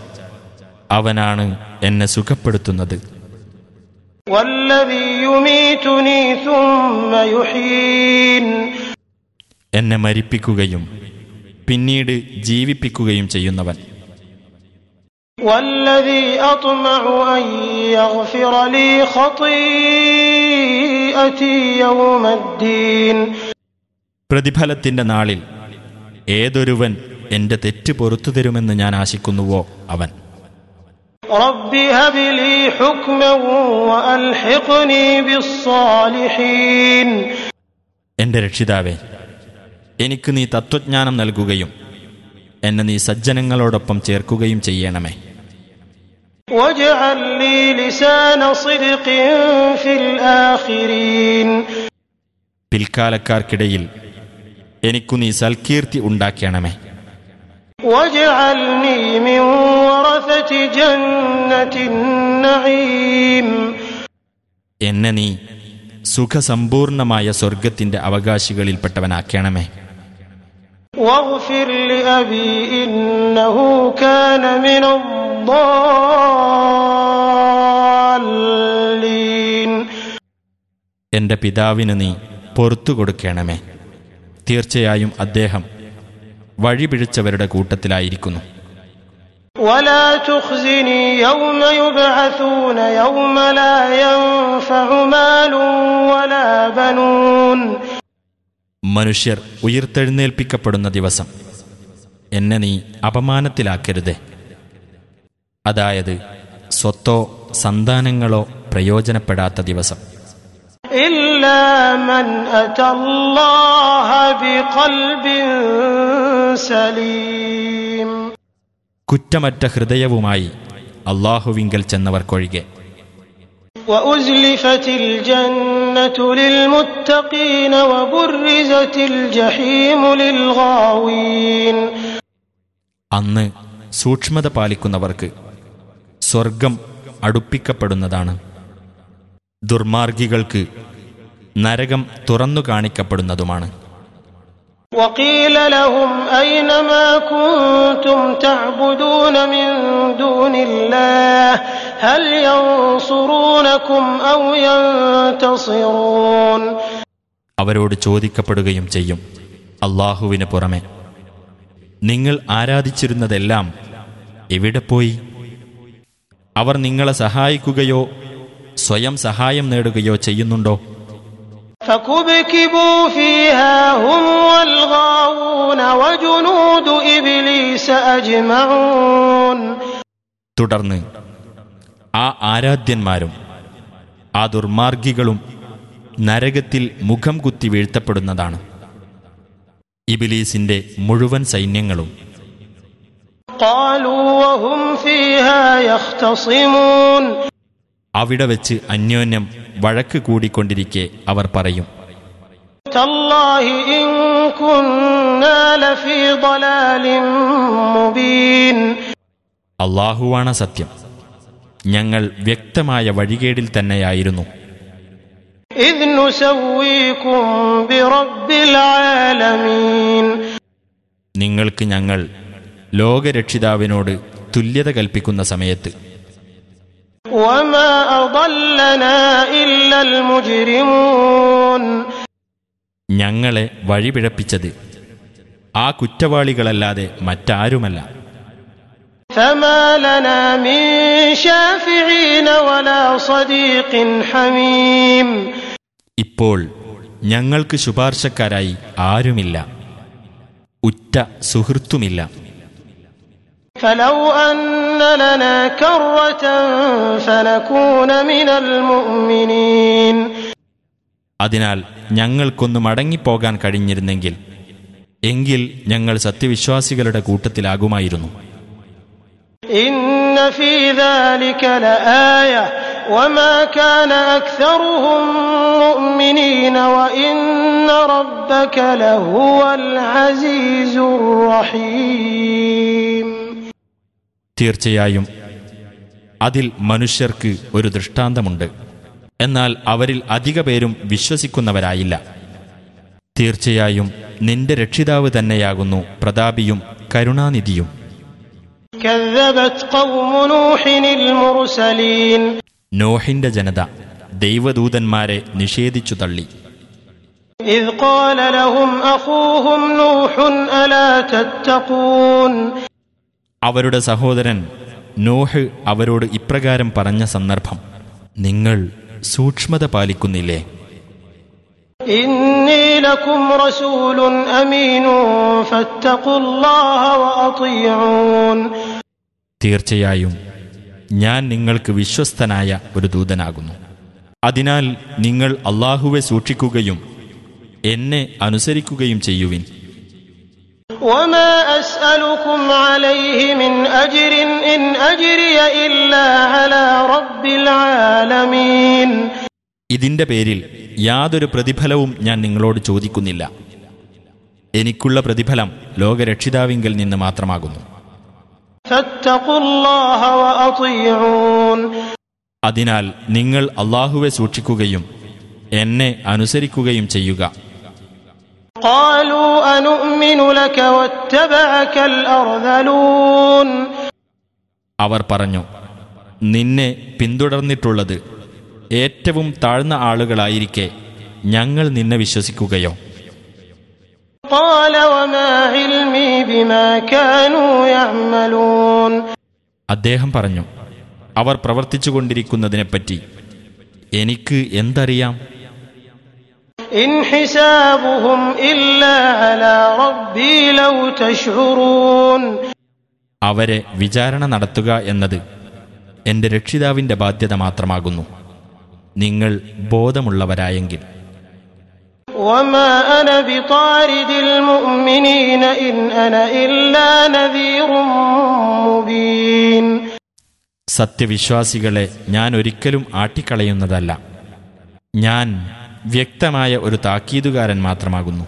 അവനാണ് എന്നെ സുഖപ്പെടുത്തുന്നത് والذي يميتني ثم يحيين എന്നെ മരിപ്പിക്കുകയും പിന്നീട് ജീവിപ്പിക്കുകയും ചെയ്യുന്നവൻ والذي أطمع أن يغفر لي خطيئتي يوم الدين പ്രതിഫലത്തിന്റെ നാളിൽ ഏതൊരുവൻ എന്റെ തെറ്റ് പൊറത്തു തരുമെന്ന് ഞാൻ ആശിക്കുന്നുവോ അവൻ? എന്റെ രക്ഷിതാവേ എനിക്ക് നീ തത്വജ്ഞാനം നൽകുകയും എന്നെ നീ സജ്ജനങ്ങളോടൊപ്പം ചേർക്കുകയും ചെയ്യണമേ. പിൽക്കാലക്കാർക്കിടയിൽ എനിക്കു നീ സൽകീർത്തി ഉണ്ടാക്കണമേ واجعلني من ورثة جنة النعيم എന്നെ നീ സുഖസമ്പൂർണമായ സ്വർഗത്തിന്റെ അവകാശികളിൽപ്പെട്ടവനാക്കണമേ واغفر لأبي إنه كان من الضالين എന്റെ പിതാവിന് നീ പൊറത്തു കൊടുക്കണമേ തീർച്ചയായും അദ്ദേഹം വഴിപിഴച്ചവരുടെ കൂട്ടത്തിലായിരിക്കുന്നു ولا تخزني يوم يبعثون يوم لا ينفع مال ولا بنون മനുഷ്യർ ഉയർത്തെഴുന്നേൽപ്പിക്കപ്പെടുന്ന ദിവസം എന്നെ നീ അപമാനത്തിലാക്കരുതേ അതായത് സ്വത്തോ സന്താനങ്ങളോ പ്രയോജനപ്പെടാത്ത ദിവസം إلا من أتى الله بقلب سليم കുറ്റമറ്റ ഹൃദയവുമായി അള്ളാഹുവിങ്കൽ ചെന്നവർക്കൊഴികെ وأزلفت الجنة للمتقين وبرزت الجحيم للغاوين അന്ന് സൂക്ഷ്മത പാലിക്കുന്നവർക്ക് സ്വർഗം അടുപ്പിക്കപ്പെടുന്നതാണ് ദുർമാർഗികൾക്ക് നരകം തുറന്നു കാണിക്കപ്പെടുന്നതുമാണ് وقيل لهم أين ما كنتم تعبدون من دون الله هل ينصرونكم أو ينتصرون അവരോട് ചോദിക്കപ്പെടുകയും ചെയ്യും അള്ളാഹുവിന് പുറമെ നിങ്ങൾ ആരാധിച്ചിരുന്നതെല്ലാം എവിടെ പോയി അവർ നിങ്ങളെ സഹായിക്കുകയോ സ്വയം സഹായം നേടുകയോ ചെയ്യുന്നുണ്ടോ? തുടർന്ന് ആ ആരാധ്യന്മാരും ആ ദുർമാർഗികളും നരകത്തിൽ മുഖം കുത്തി വീഴ്ത്തപ്പെടുന്നതാണ്. ഇബിലീസിന്റെ മുഴുവൻ സൈന്യങ്ങളും അവിടെ വെച്ച് അന്യോന്യം വഴക്ക് കൂടിക്കൊണ്ടിരിക്കെ അവർ പറയും. അള്ളാഹുവാണ സത്യം. ഞങ്ങൾ വ്യക്തമായ വഴികേടിൽ തന്നെയായിരുന്നു. നിങ്ങൾക്ക് ഞങ്ങൾ ലോകരക്ഷിതാവിനോട് തുല്യത കൽപ്പിക്കുന്ന സമയത്ത്. ഞങ്ങളെ വഴിപിഴപ്പിച്ചത് ആ കുറ്റവാളികളല്ലാതെ മറ്റാരുമല്ല. ഇപ്പോൾ ഞങ്ങൾക്ക് ശുപാർശക്കാരായി ആരുമില്ല. ഉറ്റ സുഹൃത്തുമില്ല. فلو أن لنا كرة فنكون من المؤمنين അതിനാൽ ഞങ്ങൾക്കൊന്ന് മടങ്ങിപ്പോകാൻ കഴിഞ്ഞിരുന്നെങ്കിൽ എങ്കിൽ ഞങ്ങൾ സത്യവിശ്വാസികളുടെ കൂട്ടത്തിലാകുമായിരുന്നു إن في ذلك لآية തീർച്ചയായും അതിൽ മനുഷ്യർക്ക് ഒരു ദൃഷ്ടാന്തമുണ്ട് എന്നാൽ അവരിൽ അധിക പേരും വിശ്വസിക്കുന്നവരായില്ല തീർച്ചയായും നിന്റെ രക്ഷിതാവ് തന്നെയാകുന്നു പ്രതാപിയും കരുണാനിധിയും كذبت قوم نوح المرسلين നോഹിന്റെ ജനത ദൈവദൂതന്മാരെ നിഷേധിച്ചു തള്ളി إذ قال لهم أخوهم نوح ألا تتقون അവരുടെ സഹോദരൻ നോഹ് അവരോട് ഇപ്രകാരം പറഞ്ഞ സന്ദർഭം. നിങ്ങൾ സൂക്ഷ്മത പാലിക്കുന്നില്ലേ? തീർച്ചയായും ഞാൻ നിങ്ങൾക്ക് വിശ്വസ്തനായ ഒരു ദൂതനാകുന്നു. അതിനാൽ നിങ്ങൾ അള്ളാഹുവെ സൂക്ഷിക്കുകയും എന്നെ അനുസരിക്കുകയും ചെയ്യുവിൻ. وما أسألكم عليه من أجر إن أجري إلا على رب العالمين ഇതിന്റെ പേരിൽ യാതൊരു പ്രതിഫലവും ഞാൻ നിങ്ങളോട് ചോദിക്കുന്നില്ല എനിക്കുള്ള പ്രതിഫലം ലോകരക്ഷിതാവിങ്കൽ നിന്ന് മാത്രമാകുന്നു فاتقوا الله وأطيعون അതിനാൽ നിങ്ങൾ അള്ളാഹുവെ സൂക്ഷിക്കുകയും എന്നെ അനുസരിക്കുകയും ചെയ്യുക അവർ പറഞ്ഞു നിന്നെ പിന്തുടർന്നിട്ടുള്ളത് ഏറ്റവും താഴ്ന്ന ആളുകളായിരിക്കെ ഞങ്ങൾ നിന്നെ വിശ്വസിക്കുകയോ? അദ്ദേഹം പറഞ്ഞു അവർ പ്രവർത്തിച്ചുകൊണ്ടിരിക്കുന്നതിനെപ്പറ്റി എനിക്ക് എന്തറിയാം? إن حسابهم إلا على ربي لو تشعرون അവരെ വിചാരണ നടത്തുക എന്നത് എന്റെ രക്ഷിതാവിന്റെ ബാധ്യത മാത്രമാകുന്നു നിങ്ങൾ ബോധമുള്ളവരായെങ്കിൽ وما أنا بطارد المؤمنين إن أنا إلا نذير مبين സത്യവിശ്വാസികളെ ഞാൻ ഒരിക്കലും ആട്ടിക്കളയുന്നതല്ല ഞാൻ വ്യക്തമായ ഒരു താക്കീതുകാരൻ മാത്രമാകുന്നു.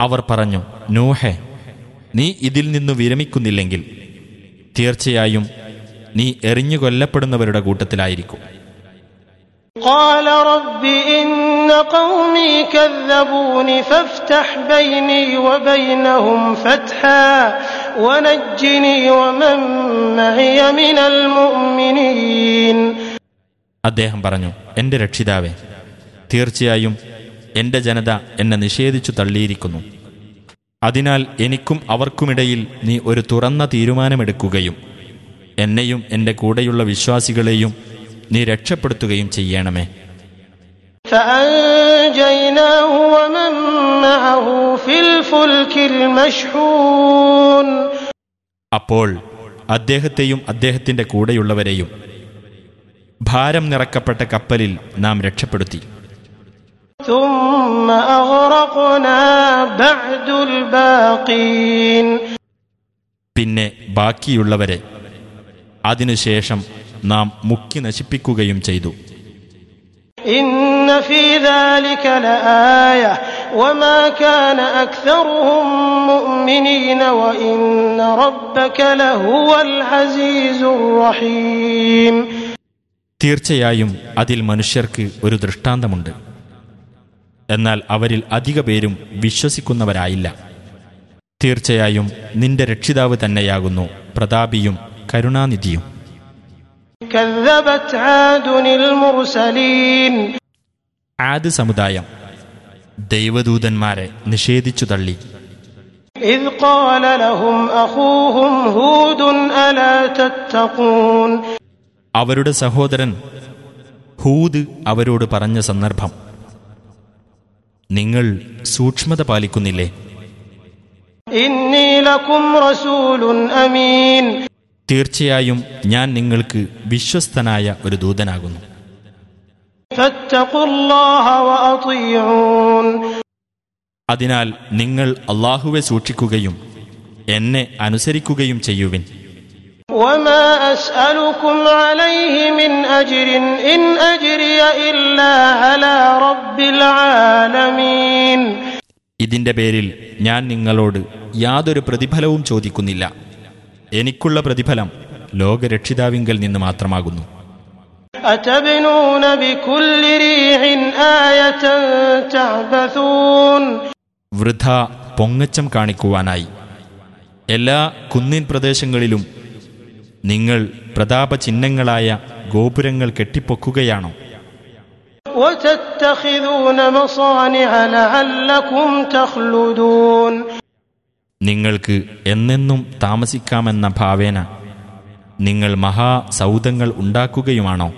അവർ പറഞ്ഞു നൂഹെ നീ ഇതിൽ നിന്നു വിരമിക്കുന്നില്ലെങ്കിൽ തീർച്ചയായും നീ എറിഞ്ഞു കൊല്ലപ്പെടുന്നവരുടെ കൂട്ടത്തിലായിരിക്കും. قال رب إن قومي كذبون فافتح بيني وبينهم فتحا ونجني ومن معي من المؤمنين അദ്ദേഹം പറഞ്ഞു എന്റെ രക്ഷിതാവേ തീർച്ചയായും എന്റെ ജനത എന്നെ നിഷേധിച്ചു തള്ളിയിരിക്കുന്നു അതിനാൽ എനിക്കും അവർക്കുമിടയിൽ നീ ഒരു തുറന്ന തീരുമാനമെടുക്കുകയും എന്നെയും എന്റെ കൂടെയുള്ള വിശ്വാസികളെയും നീ രക്ഷപ്പെടുത്തുകയും ചെയ്യണമേ. അപ്പോൾ അദ്ദേഹത്തെയും അദ്ദേഹത്തിന്റെ കൂടെയുള്ളവരെയും ഭാരം നിറക്കപ്പെട്ട കപ്പലിൽ നാം രക്ഷപ്പെടുത്തി. പിന്നെ ബാക്കിയുള്ളവരെ അതിനുശേഷം നാം മുക്കി നശിപ്പിക്കുകയും ചെയ്തു. തീർച്ചയായും അതിൽ മനുഷ്യർക്ക് ഒരു ദൃഷ്ടാന്തമുണ്ട്. എന്നാൽ അവരിൽ അധിക പേരും വിശ്വസിക്കുന്നവരായില്ല. തീർച്ചയായും നിന്റെ രക്ഷിതാവ് തന്നെയാകുന്നു പ്രതാപിയും കരുണാനിധിയും. ആദ് സമുദായം ദൈവദൂതന്മാരെ നിഷേധിച്ചു തള്ളി. അവരുടെ സഹോദരൻ ഹൂദ് അവരോട് പറഞ്ഞ സന്ദർഭം നിങ്ങൾ സൂക്ഷ്മത പാലിക്കുന്നില്ലേ? തീർച്ചയായും ഞാൻ നിങ്ങൾക്ക് വിശ്വസ്തനായ ഒരു ദൂതനാകുന്നു. അതിനാൽ നിങ്ങൾ അള്ളാഹുവെ സൂക്ഷിക്കുകയും എന്നെ അനുസരിക്കുകയും ചെയ്യുവിൻ. ഇതിന്റെ പേരിൽ ഞാൻ നിങ്ങളോട് യാതൊരു പ്രതിഫലവും ചോദിക്കുന്നില്ല. എനിക്കുള്ള പ്രതിഫലം ലോകരക്ഷിതാവിങ്കൽ നിന്ന് മാത്രമാകുന്നു. വൃഥ പൊങ്ങച്ചം കാണിക്കുവാനായി. എല്ലാ കുന്നിൻ പ്രദേശങ്ങളിലും നിങ്ങൾ പ്രതാപ ചിഹ്നങ്ങളായ ഗോപുരങ്ങൾ കെട്ടിപ്പൊക്കുകയാണോ? നിങ്ങൾക്ക് എന്നെന്നും താമസിക്കാമെന്ന ഭാവേന നിങ്ങൾ മഹാസൗദങ്ങൾ ഉണ്ടാക്കുകയുമാണോ?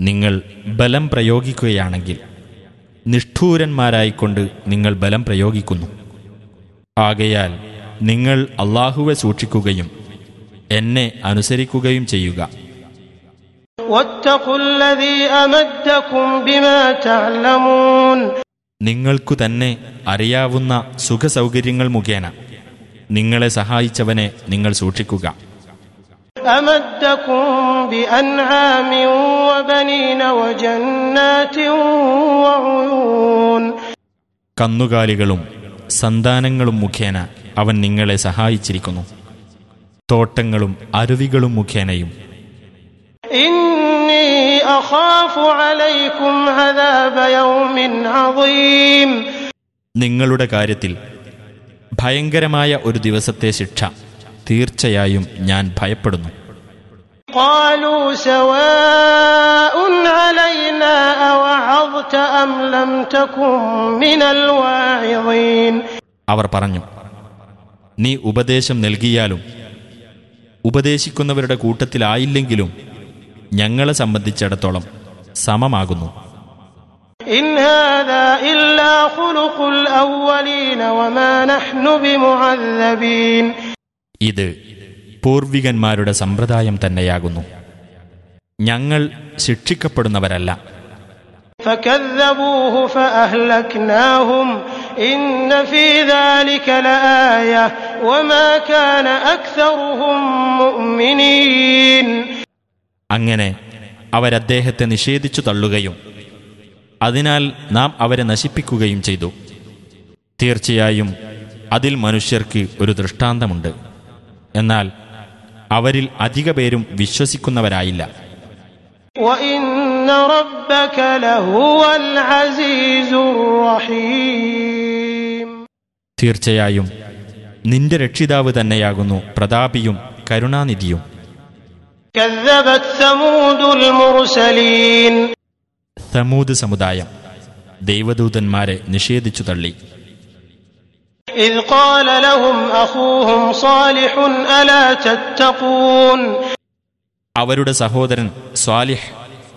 നിങ്ങൾ ബലം പ്രയോഗിക്കുകയാണെങ്കിൽ നിഷ്ഠൂരന്മാരായിക്കൊണ്ട് നിങ്ങൾ ബലം പ്രയോഗിക്കുന്നു. ആകയാൽ നിങ്ങൾ അള്ളാഹുവെ സൂക്ഷിക്കുകയും എന്നെ അനുസരിക്കുകയും ചെയ്യുക. നിങ്ങൾക്കു തന്നെ അറിയാവുന്ന സുഖസൗകര്യങ്ങൾ മുഖേന നിങ്ങളെ സഹായിച്ചവനെ നിങ്ങൾ സൂക്ഷിക്കുക. കന്നുകാലികളും സന്താനങ്ങളും മുഖേന അവൻ നിങ്ങളെ സഹായിച്ചിരിക്കുന്നു. തോട്ടങ്ങളും അരുവികളും മുഖേനയും. നിങ്ങളുടെ കാര്യത്തിൽ ഭയങ്കരമായ ഒരു ദിവസത്തെ ശിക്ഷ തീർച്ചയായും ഞാൻ ഭയപ്പെടുന്നു قالوا سواء علينا أوعظت أم لم تكن من الواعظين അവർ പറഞ്ഞു നീ ഉപദേശം നൽകിയാലും ഉപദേശിക്കുന്നവരുടെ കൂട്ടത്തിലായില്ലെങ്കിലും ഞങ്ങളെ സംബന്ധിച്ചിടത്തോളം സമമാകുന്നു. ഇത് പൂർവികന്മാരുടെ സമ്പ്രദായം തന്നെയാകുന്നു. ഞങ്ങൾ ശിക്ഷിക്കപ്പെടുന്നവരല്ല. ഒമാ അങ്ങനെ അവരദ്ദേഹത്തെ നിഷേധിച്ചു തള്ളുകയും അതിനാൽ നാം അവരെ നശിപ്പിക്കുകയും ചെയ്തു. തീർച്ചയായും അതിൽ മനുഷ്യർക്ക് ഒരു ദൃഷ്ടാന്തമുണ്ട്. എന്നാൽ അവരിൽ അധിക പേരും വിശ്വസിക്കുന്നവരായില്ല. തീർച്ചയായും നിന്റെ രക്ഷിതാവ് തന്നെയാകുന്നു പ്രതാപിയും കരുണാനിധിയും. كذبت ثمود المرسلين സമൂത് സമുദായം ദൈവദൂതന്മാരെ നിഷേധിച്ചു തള്ളി إذ قال لهم أخوهم صالح ألا تتقون അവരുടെ സഹോദരൻ സ്വാലിഹ്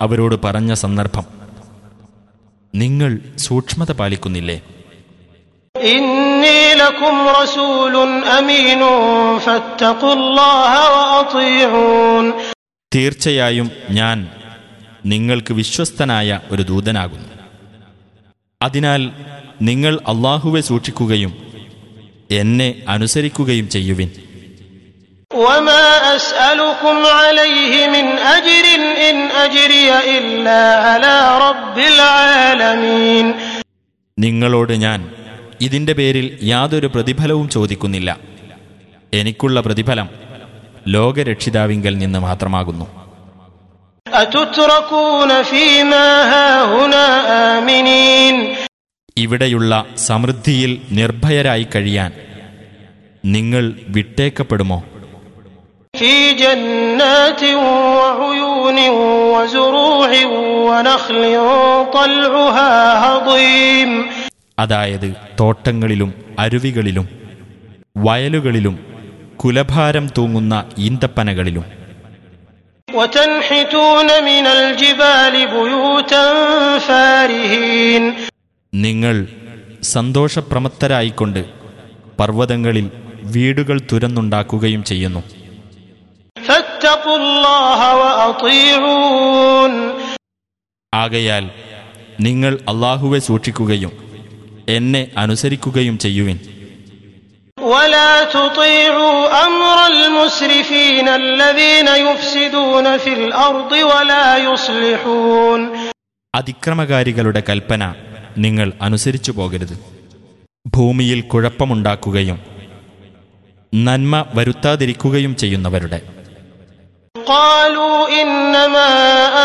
അവരോട് പറഞ്ഞ സന്ദർഭം നിങ്ങൾ സൂക്ഷ്മത പാലിക്കുന്നില്ലേ തീർച്ചയായും ഞാൻ നിങ്ങൾക്ക് വിശ്വസ്തനായ ഒരു ദൂതനാകുന്നു. അതിനാൽ നിങ്ങൾ അള്ളാഹുവെ സൂക്ഷിക്കുകയും എന്നെ അനുസരിക്കുകയും ചെയ്യുവിൻ. നിങ്ങളോട് ഞാൻ ഇതിന്റെ പേരിൽ യാതൊരു പ്രതിഫലവും ചോദിക്കുന്നില്ല. എനിക്കുള്ള പ്രതിഫലം ലോകരക്ഷിതാവിങ്കൽ നിന്ന് മാത്രമാകുന്നു. ഇവിടെയുള്ള സമൃദ്ധിയിൽ നിർഭയരായി കഴിയാൻ നിങ്ങൾ വിട്ടേക്കപ്പെടുമോ ും? അതായത് തോട്ടങ്ങളിലും അരുവികളിലും വയലുകളിലും കുലഭാരം തൂങ്ങുന്ന ഈന്തപ്പനകളിലും. നിങ്ങൾ സന്തോഷപ്രമത്തരായിക്കൊണ്ട് പർവതങ്ങളിൽ വീടുകൾ തുരന്നുണ്ടാക്കുകയും ചെയ്യുന്നു. ആകയാൽ നിങ്ങൾ അള്ളാഹുവെ സൂക്ഷിക്കുകയും എന്നെ അനുസരിക്കുകയും ചെയ്യുവിൻ ولا تطيعوا أمر المسرفين الذين يفسدون في الأرض ولا يصلحون അതിക്രമകാരികളുടെ കൽപ്പന നിങ്ങൾ അനുസരിച്ചു പോകരുത് ഭൂമിയിൽ കുഴപ്പമുണ്ടാക്കുകയും നന്മ വരുത്താതിരിക്കുകയും ചെയ്യുന്നവരുടെ قالوا إنما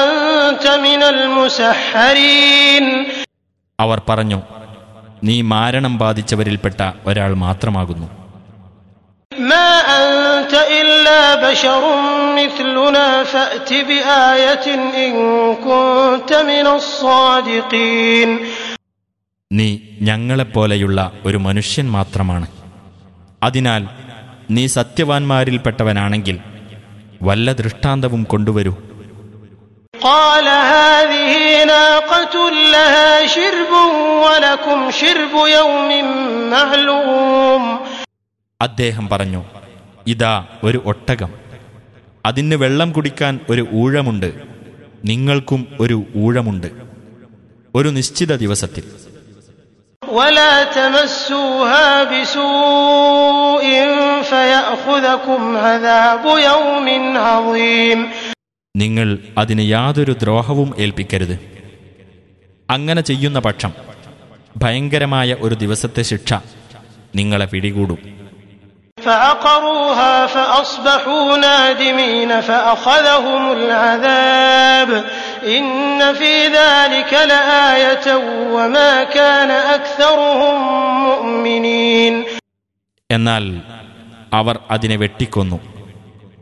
أنت من المسحرين അവർ പറഞ്ഞു നീ മാരണം ബാധിച്ചവരിൽപ്പെട്ട ഒരാൾ മാത്രമാകുന്നു. നീ ഞങ്ങളെപ്പോലെയുള്ള ഒരു മനുഷ്യൻ മാത്രമാണ്. അതിനാൽ നീ സത്യവാൻമാരിൽപ്പെട്ടവനാണെങ്കിൽ വല്ല ദൃഷ്ടാന്തവും കൊണ്ടുവരൂ. قال هذه ناقة لها شرب ولكم شرب يوم معلوم അദ്ദേഹം പറഞ്ഞു ഇതാ ഒരു ഒട്ടകം അതിന് വെള്ളം കുടിക്കാൻ ഒരു ഊഴമുണ്ട് നിങ്ങൾക്കും ഒരു ഊഴമുണ്ട് ഒരു നിശ്ചിത ദിവസത്തിൽ ولا تمسوها بسوء فيأخذكم عذاب يوم عظيم നിങ്ങൾ അതിന് യാതൊരു ദ്രോഹവും ഏൽപ്പിക്കരുത്. അങ്ങനെ ചെയ്യുന്ന പക്ഷം ഭയങ്കരമായ ഒരു ദിവസത്തെ ശിക്ഷ നിങ്ങളെ പിടികൂടും. എന്നാൽ അവർ അതിനെ വെട്ടിക്കൊന്നു.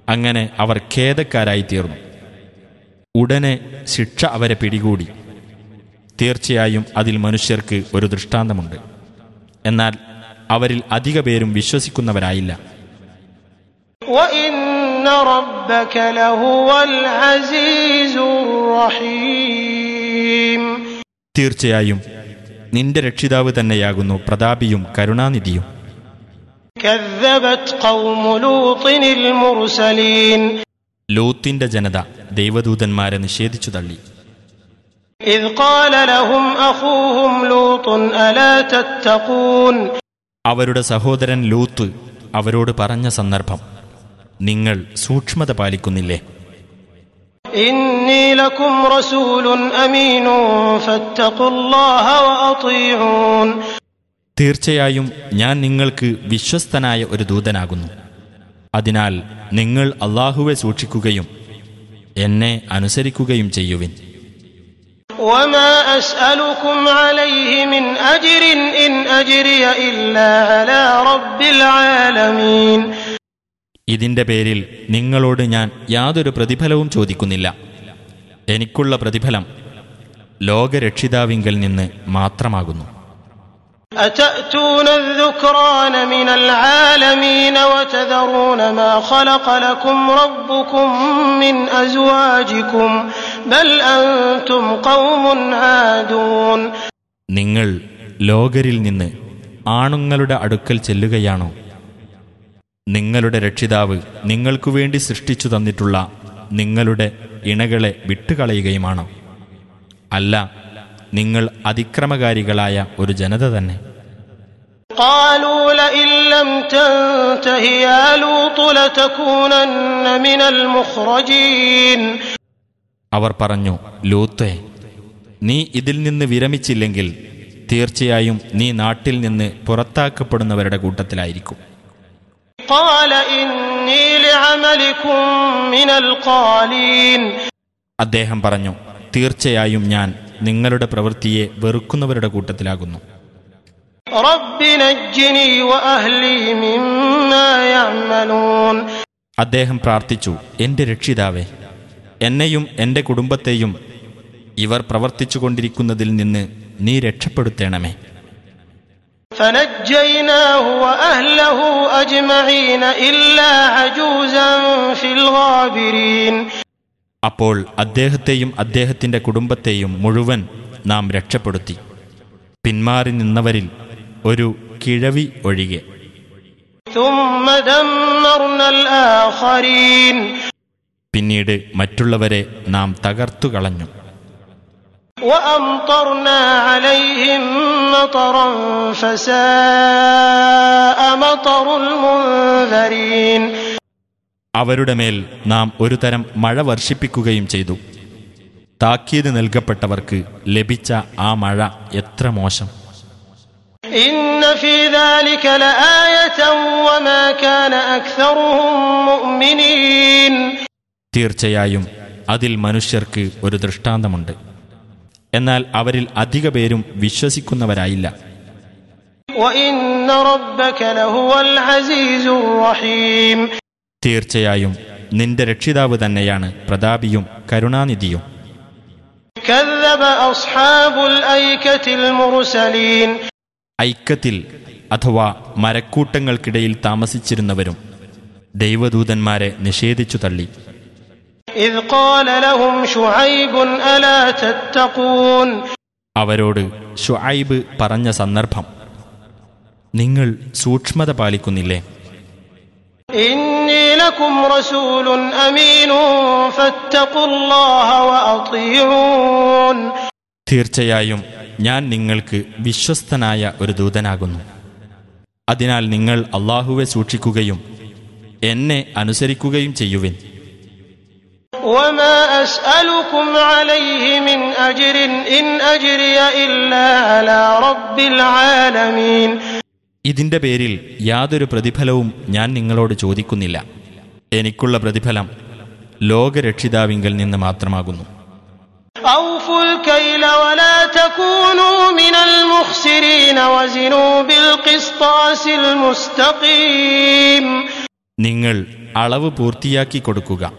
അങ്ങനെ അവർ ഖേദക്കാരായി തീർന്നു ഉടനെ ശിക്ഷ അവരെ പിടികൂടി. തീർച്ചയായും അതിൽ മനുഷ്യർക്ക് ഒരു ദൃഷ്ടാന്തമുണ്ട്. എന്നാൽ അവരിൽ അധിക പേരും വിശ്വസിക്കുന്നവരായില്ല. തീർച്ചയായും നിന്റെ രക്ഷിതാവ് തന്നെയാകുന്നു പ്രതാപിയും കരുണാനിധിയും. ലൂത്തിന്റെ ജനത ദൈവദൂതന്മാരെ നിഷേധിച്ചു തള്ളി. അവരുടെ സഹോദരൻ ലൂത്ത് അവരോട് പറഞ്ഞ സന്ദർഭം നിങ്ങൾ സൂക്ഷ്മത പാലിക്കുന്നില്ലേ? തീർച്ചയായും ഞാൻ നിങ്ങൾക്ക് വിശ്വസ്തനായ ഒരു ദൂതനാകുന്നു. അതിനാൽ നിങ്ങൾ അള്ളാഹുവെ സൂക്ഷിക്കുകയും എന്നെ അനുസരിക്കുകയും ചെയ്യുവിൻ وما أسألكم عليه من أجر إن أجري إلا على رب العالمين ഇതിന്റെ പേരിൽ നിങ്ങളോട് ഞാൻ യാതൊരു പ്രതിഫലവും ചോദിക്കുന്നില്ല എനിക്കുള്ള പ്രതിഫലം ലോകരക്ഷിതാവിങ്കൽ നിന്ന് മാത്രമാകുന്നു أتأتون الذكران من العالمين وتذرون ما خلق لكم ربكم من أزواجكم بل أنتم قوم عادون നിങ്ങൾ ലോകരിൽ നിന്ന് ആണുങ്ങളുടെ അടുക്കൽ ചെല്ലുകയാണോ നിങ്ങളുടെ രക്ഷിതാവ് നിങ്ങൾക്കു വേണ്ടി സൃഷ്ടിച്ചു തന്നിട്ടുള്ള നിങ്ങളുടെ ഇണകളെ വിട്ടുകളയുകയുമാണോ അല്ല നിങ്ങൾ അതിക്രമകാരികളായ ഒരു ജനത തന്നെ. അവർ പറഞ്ഞു ലൂത്തെ നീ ഇതിൽ നിന്ന് വിരമിച്ചില്ലെങ്കിൽ തീർച്ചയായും നീ നാട്ടിൽ നിന്ന് പുറത്താക്കപ്പെടുന്നവരുടെ കൂട്ടത്തിലായിരിക്കും. അദ്ദേഹം പറഞ്ഞു തീർച്ചയായും ഞാൻ നിങ്ങളുടെ പ്രവൃത്തിയെ വെറുക്കുന്നവരുടെ കൂട്ടത്തിലാകുന്നു. അദ്ദേഹം പ്രാർത്ഥിച്ചു എന്റെ രക്ഷിതാവേ എന്നെയും എന്റെ കുടുംബത്തെയും ഇവർ പ്രവർത്തിച്ചു കൊണ്ടിരിക്കുന്നതിൽ നിന്ന് നീ രക്ഷപ്പെടുത്തേണമേ. അപ്പോൾ അദ്ദേഹത്തെയും അദ്ദേഹത്തിന്റെ കുടുംബത്തെയും മുഴുവൻ നാം രക്ഷപ്പെടുത്തി. പിന്മാറി നിന്നവരിൽ ഒരു കിഴവി ഒഴികെ. പിന്നീട് മറ്റുള്ളവരെ നാം തകർത്തു കളഞ്ഞു. ഫസാഅ അവരുടെ മേൽ നാം ഒരു തരം മഴ വർഷിപ്പിക്കുകയും ചെയ്തു. താക്കീത് നൽകപ്പെട്ടവർക്ക് ലഭിച്ച ആ മഴ എത്ര മോശം. തീർച്ചയായും അതിൽ മനുഷ്യർക്ക് ഒരു ദൃഷ്ടാന്തമുണ്ട്. എന്നാൽ അവരിൽ അധിക പേരും വിശ്വസിക്കുന്നവരായില്ല. തീർച്ചയായും നിന്റെ രക്ഷിതാവ് തന്നെയാണ് പ്രതാപിയും കരുണാനിധിയും. ഐക്യത്തിൽ അഥവാ മരക്കൂട്ടങ്ങൾക്കിടയിൽ താമസിച്ചിരുന്നവരും ദൈവദൂതന്മാരെ നിഷേധിച്ചു തള്ളി. അവരോട് ഷുഐബ് പറഞ്ഞ സന്ദർഭം നിങ്ങൾ സൂക്ഷ്മത പാലിക്കുന്നില്ലേ? തീർച്ചയായും ഞാൻ നിങ്ങൾക്ക് വിശ്വസ്തനായ ഒരു ദൂതനാകുന്നു. അതിനാൽ നിങ്ങൾ അള്ളാഹുവെ സൂക്ഷിക്കുകയും എന്നെ അനുസരിക്കുകയും ചെയ്യുവിൻ. ഇതിന്റെ പേരിൽ യാതൊരു പ്രതിഫലവും ഞാൻ നിങ്ങളോട് ചോദിക്കുന്നില്ല. എനിക്കുള്ള പ്രതിഫലം ലോകരക്ഷിതാവിങ്കൽ നിന്ന് മാത്രമാകുന്നു. നിങ്ങൾ അളവ് പൂർത്തിയാക്കി കൊടുക്കുക.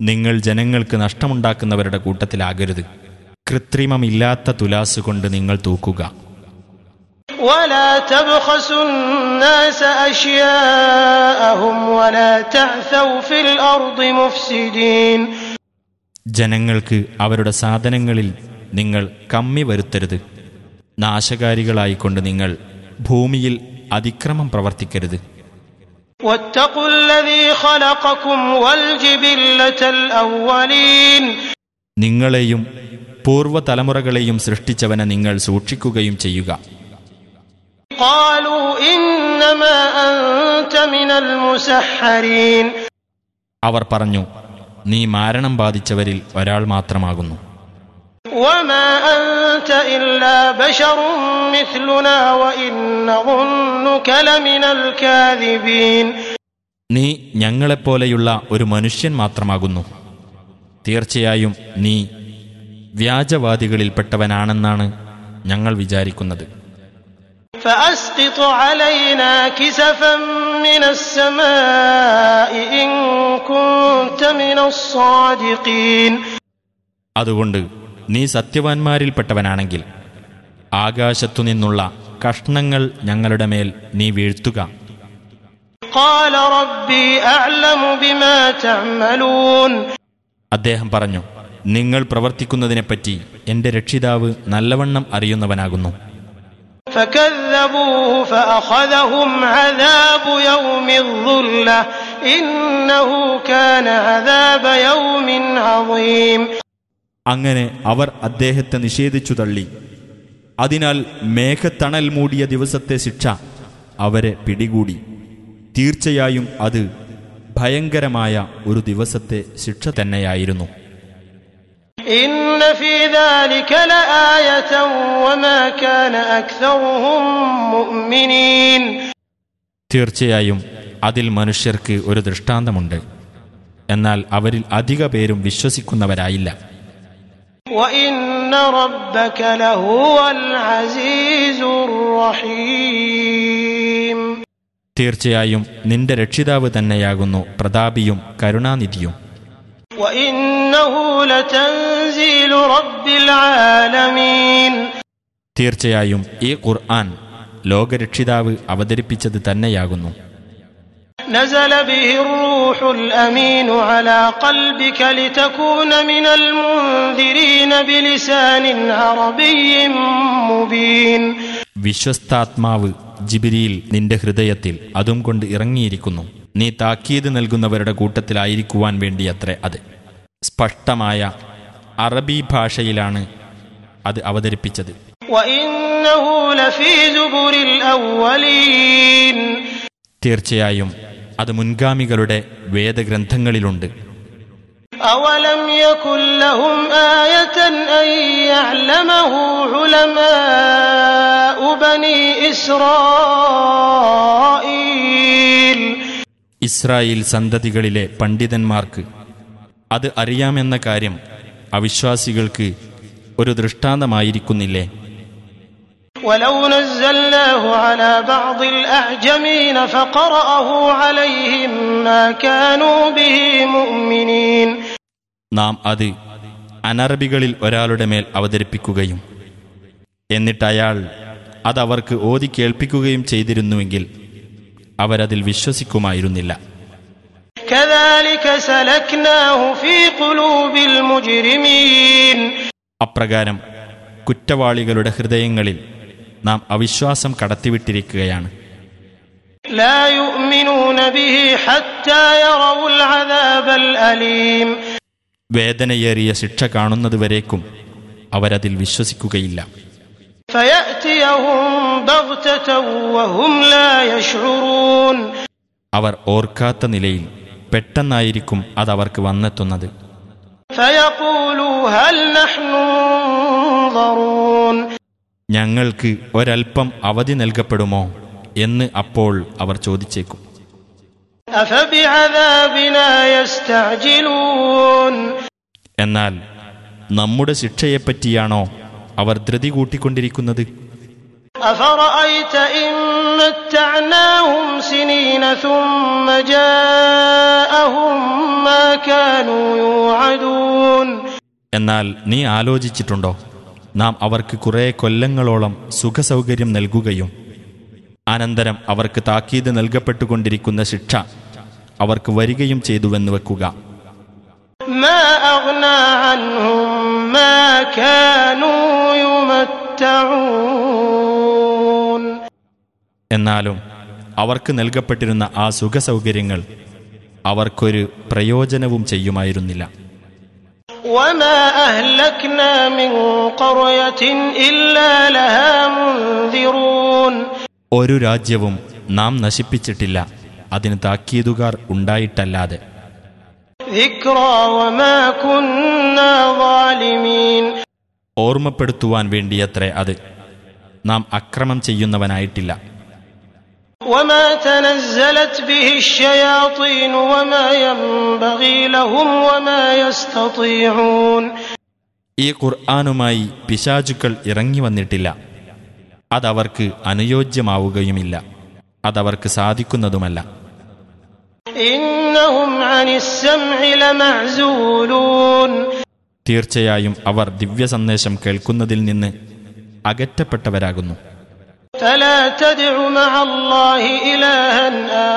നിങ്ങൾ ജനങ്ങൾക്ക് നഷ്ടമുണ്ടാക്കുന്നവരുടെ കൂട്ടത്തിലാകരുത്. കൃത്രിമമില്ലാത്ത തുലാസ് കൊണ്ട് നിങ്ങൾ തൂക്കുക. ولا تبخسوا الناس أشياءهم ولا تعثوا في الأرض مفسدين ജനങ്ങൾക്ക് അവരുടെ സാധനങ്ങളിൽ നിങ്ങൾ കമ്മി വരുത്തരുത് നാശകാരികളായിക്കൊണ്ട് നിങ്ങൾ ഭൂമിയിൽ അതിക്രമം പ്രവർത്തിക്കരുത് واتقوا الذي خلقكم والجبلة الأولين നിങ്ങളെയും പൂർവ്വതലമുറകളെയും സൃഷ്ടിച്ചവനെ നിങ്ങൾ സൂക്ഷിക്കുകയും ചെയ്യുക അവർ പറഞ്ഞു നീ മാരണം ബാധിച്ചവരിൽ ഒരാൾ മാത്രമാകുന്നു. നീ ഞങ്ങളെപ്പോലെയുള്ള ഒരു മനുഷ്യൻ മാത്രമാകുന്നു. തീർച്ചയായും നീ വ്യാജവാദികളിൽപ്പെട്ടവനാണെന്നാണ് ഞങ്ങൾ വിചാരിക്കുന്നത്. فأسقط علينا كسفا من السماء إن كنت من الصادقين അതുകൊണ്ട് നീ സത്യവാൻമാരിൽപ്പെട്ടവനാണെങ്കിൽ ആകാശത്തുനിന്നുള്ള കഷ്ണങ്ങൾ ഞങ്ങളുടെ മേൽ നീ വീഴ്ത്തുക قال ربي أعلم بما تعملون അദ്ദേഹം പറഞ്ഞു നിങ്ങൾ പ്രവർത്തിക്കുന്നതിനെപ്പറ്റി എന്റെ രക്ഷിതാവ് നല്ലവണ്ണം അറിയുന്നവനാകുന്നു فكذبوه فأخذهم عذاب يوم الظلة إنه كان عذاب يوم عظيم അങ്ങനെ അവർ അദ്ദേഹത്തെ നിഷേധിച്ചു തള്ളി അതിനാൽ മേഘത്തണൽ മൂടിയ ദിവസത്തെ ശിക്ഷ അവരെ പിടികൂടി തീർച്ചയായും അത് ഭയങ്കരമായ ഒരു ദിവസത്തെ ശിക്ഷ തന്നെയായിരുന്നു തീർച്ചയായും അതിൽ മനുഷ്യർക്ക് ഒരു ദൃഷ്ടാന്തമുണ്ട് എന്നാൽ അവരിൽ അധിക പേരും വിശ്വസിക്കുന്നവരായില്ല وإن ربك لهو العزيز الرحيم തീർച്ചയായും നിന്റെ രക്ഷിതാവ് തന്നെയാകുന്നു പ്രതാപിയും കരുണാനിധിയും وإنه لتنزيل رب العالمين തീർച്ചയായും ഈ ഖുർആൻ ലോകരക്ഷിതാവ് അവതരിപ്പിച്ചത് തന്നെയാകുന്നു نزل به الروح الأمين على قلبك لتكون من المنذرين بلسان عربي مبين വിശ്വസ്താത്മാവ് ജിബിരിയിൽ നിന്റെ ഹൃദയത്തിൽ അതും കൊണ്ട് ഇറങ്ങിയിരിക്കുന്നു നീ താക്കീത് നൽകുന്നവരുടെ കൂട്ടത്തിലായിരിക്കുവാൻ വേണ്ടിയത്രേ അത് സ്പഷ്ടമായ അറബി ഭാഷയിലാണ് അത് അവതരിപ്പിച്ചത് وإنه لفي زبر الأولين തീർച്ചയായും അത് മുൻഗാമികളുടെ വേദഗ്രന്ഥങ്ങളിലുണ്ട് أولم يكن لهم آية أن يعلمه علماء بني إسرائيل ഇസ്രായേൽ സന്തതികളിലെ പണ്ഡിതന്മാർക്ക് അത് അറിയാമെന്ന കാര്യം അവിശ്വാസികൾക്ക് ഒരു ദൃഷ്ടാന്തമായിരിക്കുന്നില്ലേ ولو نزلناه على بعض الأعجمين فقرأه عليهم ما كانوا به مؤمنين നാം അത് അനറബികളിൽ ഒരാളുടെ മേൽ അവതരിപ്പിക്കുകയും എന്നിട്ട് അയാൾ അതവർക്ക് ഓതി കേൾപ്പിക്കുകയും ചെയ്തിരുന്നുവെങ്കിൽ അവരതിൽ വിശ്വസിക്കുമായിരുന്നില്ല അപ്രകാരം കുറ്റവാളികളുടെ ഹൃദയങ്ങളിൽ നാം അവിശ്വാസം കടത്തിവിട്ടിരിക്കുകയാണ്. വേദനയേറിയ ശിക്ഷ കാണുന്നതുവരേക്കും അവരതിൽ വിശ്വസിക്കുകയില്ല. അവർ ഓർക്കാത്ത നിലയിൽ പെട്ടെന്നായിരിക്കും അതവർക്ക് വന്നെത്തുന്നത്. ഞങ്ങൾക്ക് ഒരൽപ്പം അവധി നൽകപ്പെടുമോ എന്ന് അപ്പോൾ അവർ ചോദിച്ചേക്കും. എന്നാൽ നമ്മുടെ ശിക്ഷയെപ്പറ്റിയാണോ അവർ ധൃതി കൂട്ടിക്കൊണ്ടിരിക്കുന്നത്? അഫറഅയ്ത متعناهم سنين ثم جاءهم ما كانوا يوعدون എന്നാൽ നീ ആലോചിച്ചിട്ടുണ്ടോ നാം അവർക്ക് കുറേ കൊല്ലങ്ങളോളം സുഖസൗകര്യം നൽകുകയും അനന്തരം അവർക്ക് താക്കീത് നൽകപ്പെട്ടുകൊണ്ടിരിക്കുന്ന ശിക്ഷ അവർക്ക് വരികയും ചെയ്തുവെന്ന് വെക്കുക എന്നാലും അവർക്ക് നൽകപ്പെട്ടിരുന്ന ആ സുഖസൗകര്യങ്ങൾ അവർക്കൊരു പ്രയോജനവും ചെയ്യുമായിരുന്നില്ല. ഒരു രാജ്യവും നാം നശിപ്പിച്ചിട്ടില്ല. അതിന് താക്കീതുകാർ ഉണ്ടായിട്ടല്ലാതെ. ഓർമ്മപ്പെടുത്തുവാൻ വേണ്ടിയത്രേ അത്. നാം അക്രമം ചെയ്യുന്നവനായിട്ടില്ല. وما تنزلت به الشياطين وما ينبغي لهم وما يستطيعون ഈ ഖുർആാനുമായി പിശാചുക്കൾ ഇറങ്ങി വന്നിട്ടില്ല അതവർക്ക് അനുയോജ്യമാവുകയുമില്ല അതവർക്ക് സാധിക്കുന്നതുമല്ല إنهم عن السمع لمعزولون തീർച്ചയായും അവർ ദിവ്യ സന്ദേശം കേൾക്കുന്നതിൽ നിന്ന് അകറ്റപ്പെട്ടവരാകുന്നു فلا تدع مع الله إلها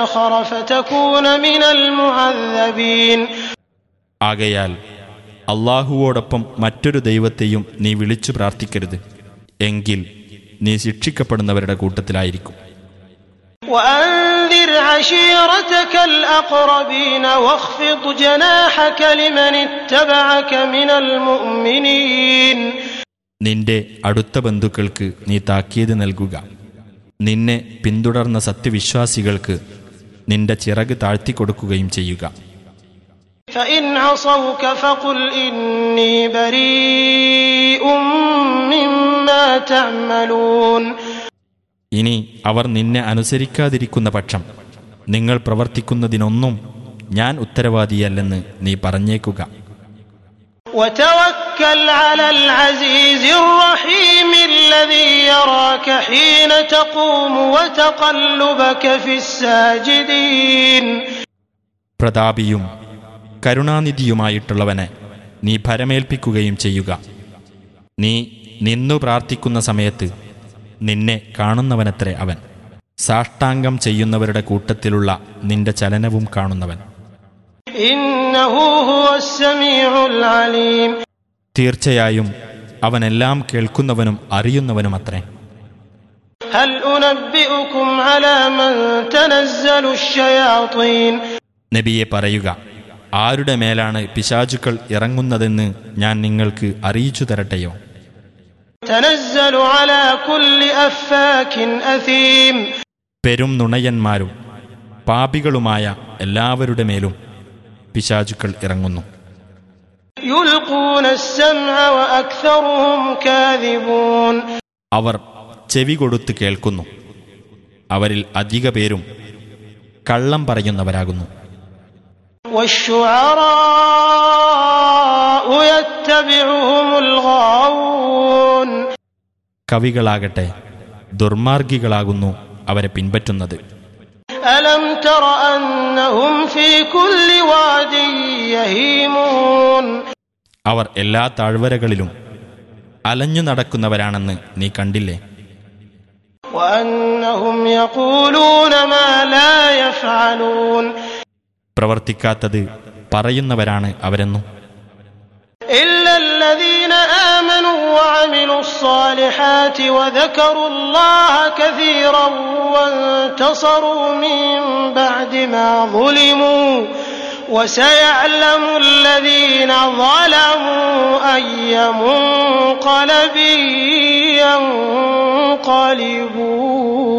آخر فتكون من المعذبين ആകയാൽ അള്ളാഹുവോടൊപ്പം മറ്റൊരു ദൈവത്തെയും നീ വിളിച്ചു പ്രാർത്ഥിക്കരുത് എങ്കിൽ നീ ശിക്ഷിക്കപ്പെടുന്നവരുടെ കൂട്ടത്തിലായിരിക്കും وأنذر عشيرتك الأقربين واخفض جناحك لمن اتبعك من المؤمنين നിന്റെ അടുത്ത ബന്ധുക്കൾക്ക് നീ താക്കീത് നൽകുക നിന്നെ പിന്തുടർന്ന സത്യവിശ്വാസികൾക്ക് നിന്റെ ചിറക് താഴ്ത്തിക്കൊടുക്കുകയും ചെയ്യുക فإن عصوك فقل إني بريء مما تعملون ഇനി അവർ നിന്നെ അനുസരിക്കാതിരിക്കുന്ന പക്ഷം നിങ്ങൾ പ്രവർത്തിക്കുന്നതിനൊന്നും ഞാൻ ഉത്തരവാദിയല്ലെന്ന് നീ പറഞ്ഞേക്കുക وتوكل على العزيز الرحيم الذي يراك حين تقوم وتقلبك في الساجدين പ്രതാപിയും കരുണാനിധിയുമായിട്ടുള്ളവനെ നീ ഭരമേൽപ്പിക്കുകയും ചെയ്യുക നീ നിന്നു പ്രാർത്ഥിക്കുന്ന സമയത്ത് നിന്നെ കാണുന്നവനത്രേ അവൻ സാഷ്ടാംഗം ചെയ്യുന്നവരുടെ കൂട്ടത്തിലുള്ള നിന്റെ ചലനവും കാണുന്നവൻ തീർച്ചയായും അവനെല്ലാം കേൾക്കുന്നവനും അറിയുന്നവനുമത്രേ നബിയെ പറയുക ആരുടെ മേലാണ് പിശാചുക്കൾ ഇറങ്ങുന്നതെന്ന് ഞാൻ നിങ്ങൾക്ക് അറിയിച്ചു തരട്ടെയോ? പെരും നുണയന്മാരും പാപികളുമായ എല്ലാവരുടെ മേലും പിശാചുക്കൾ ഇറങ്ങുന്നു. അവർ ചെവി കൊടുത്ത് കേൾക്കുന്നു. അവരിൽ അധിക പേരും കള്ളം പറയുന്നവരാകുന്നു. കവികളാകട്ടെ ദുർമാർഗികളാകുന്നു അവരെ പിൻപറ്റുന്നത്. അലം തറ അന്നഹും ഫീ കുല്ലി വാദിയ അവർ എല്ലാ താഴ്വരകളിലും അലഞ്ഞു നടക്കുന്നവരാണെന്ന് നീ കണ്ടില്ലേ? പ്രവർത്തിക്കാത്തത് പറയുന്നവരാണ് അവരെന്നും ും. إلا الذين آمنوا وعملوا الصالحات وذكروا الله كثيرا وانتصروا من بعد ما ظلموا وسيعلم الذين ظلموا أي منقلب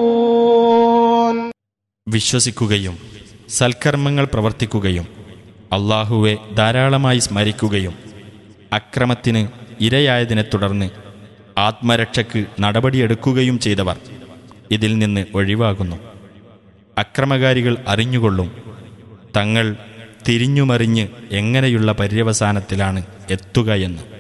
ينقلبون വിശ്വസിക്കുകയും സൽക്കർമ്മങ്ങൾ പ്രവർത്തിക്കുകയും അള്ളാഹുവെ ധാരാളമായി സ്മരിക്കുകയും അക്രമത്തിന് ഇരയായതിനെ തുടർന്ന് ആത്മരക്ഷയ്ക്ക് നടപടിയെടുക്കുകയും ചെയ്തവർ ഇതിൽ നിന്ന് ഒഴിവാകുന്നു അക്രമകാരികൾ അറിഞ്ഞുകൊള്ളും തങ്ങൾ തിരിഞ്ഞുമറിഞ്ഞ് എങ്ങനെയുള്ള പര്യവസാനത്തിലാണ് എത്തുകയെന്ന്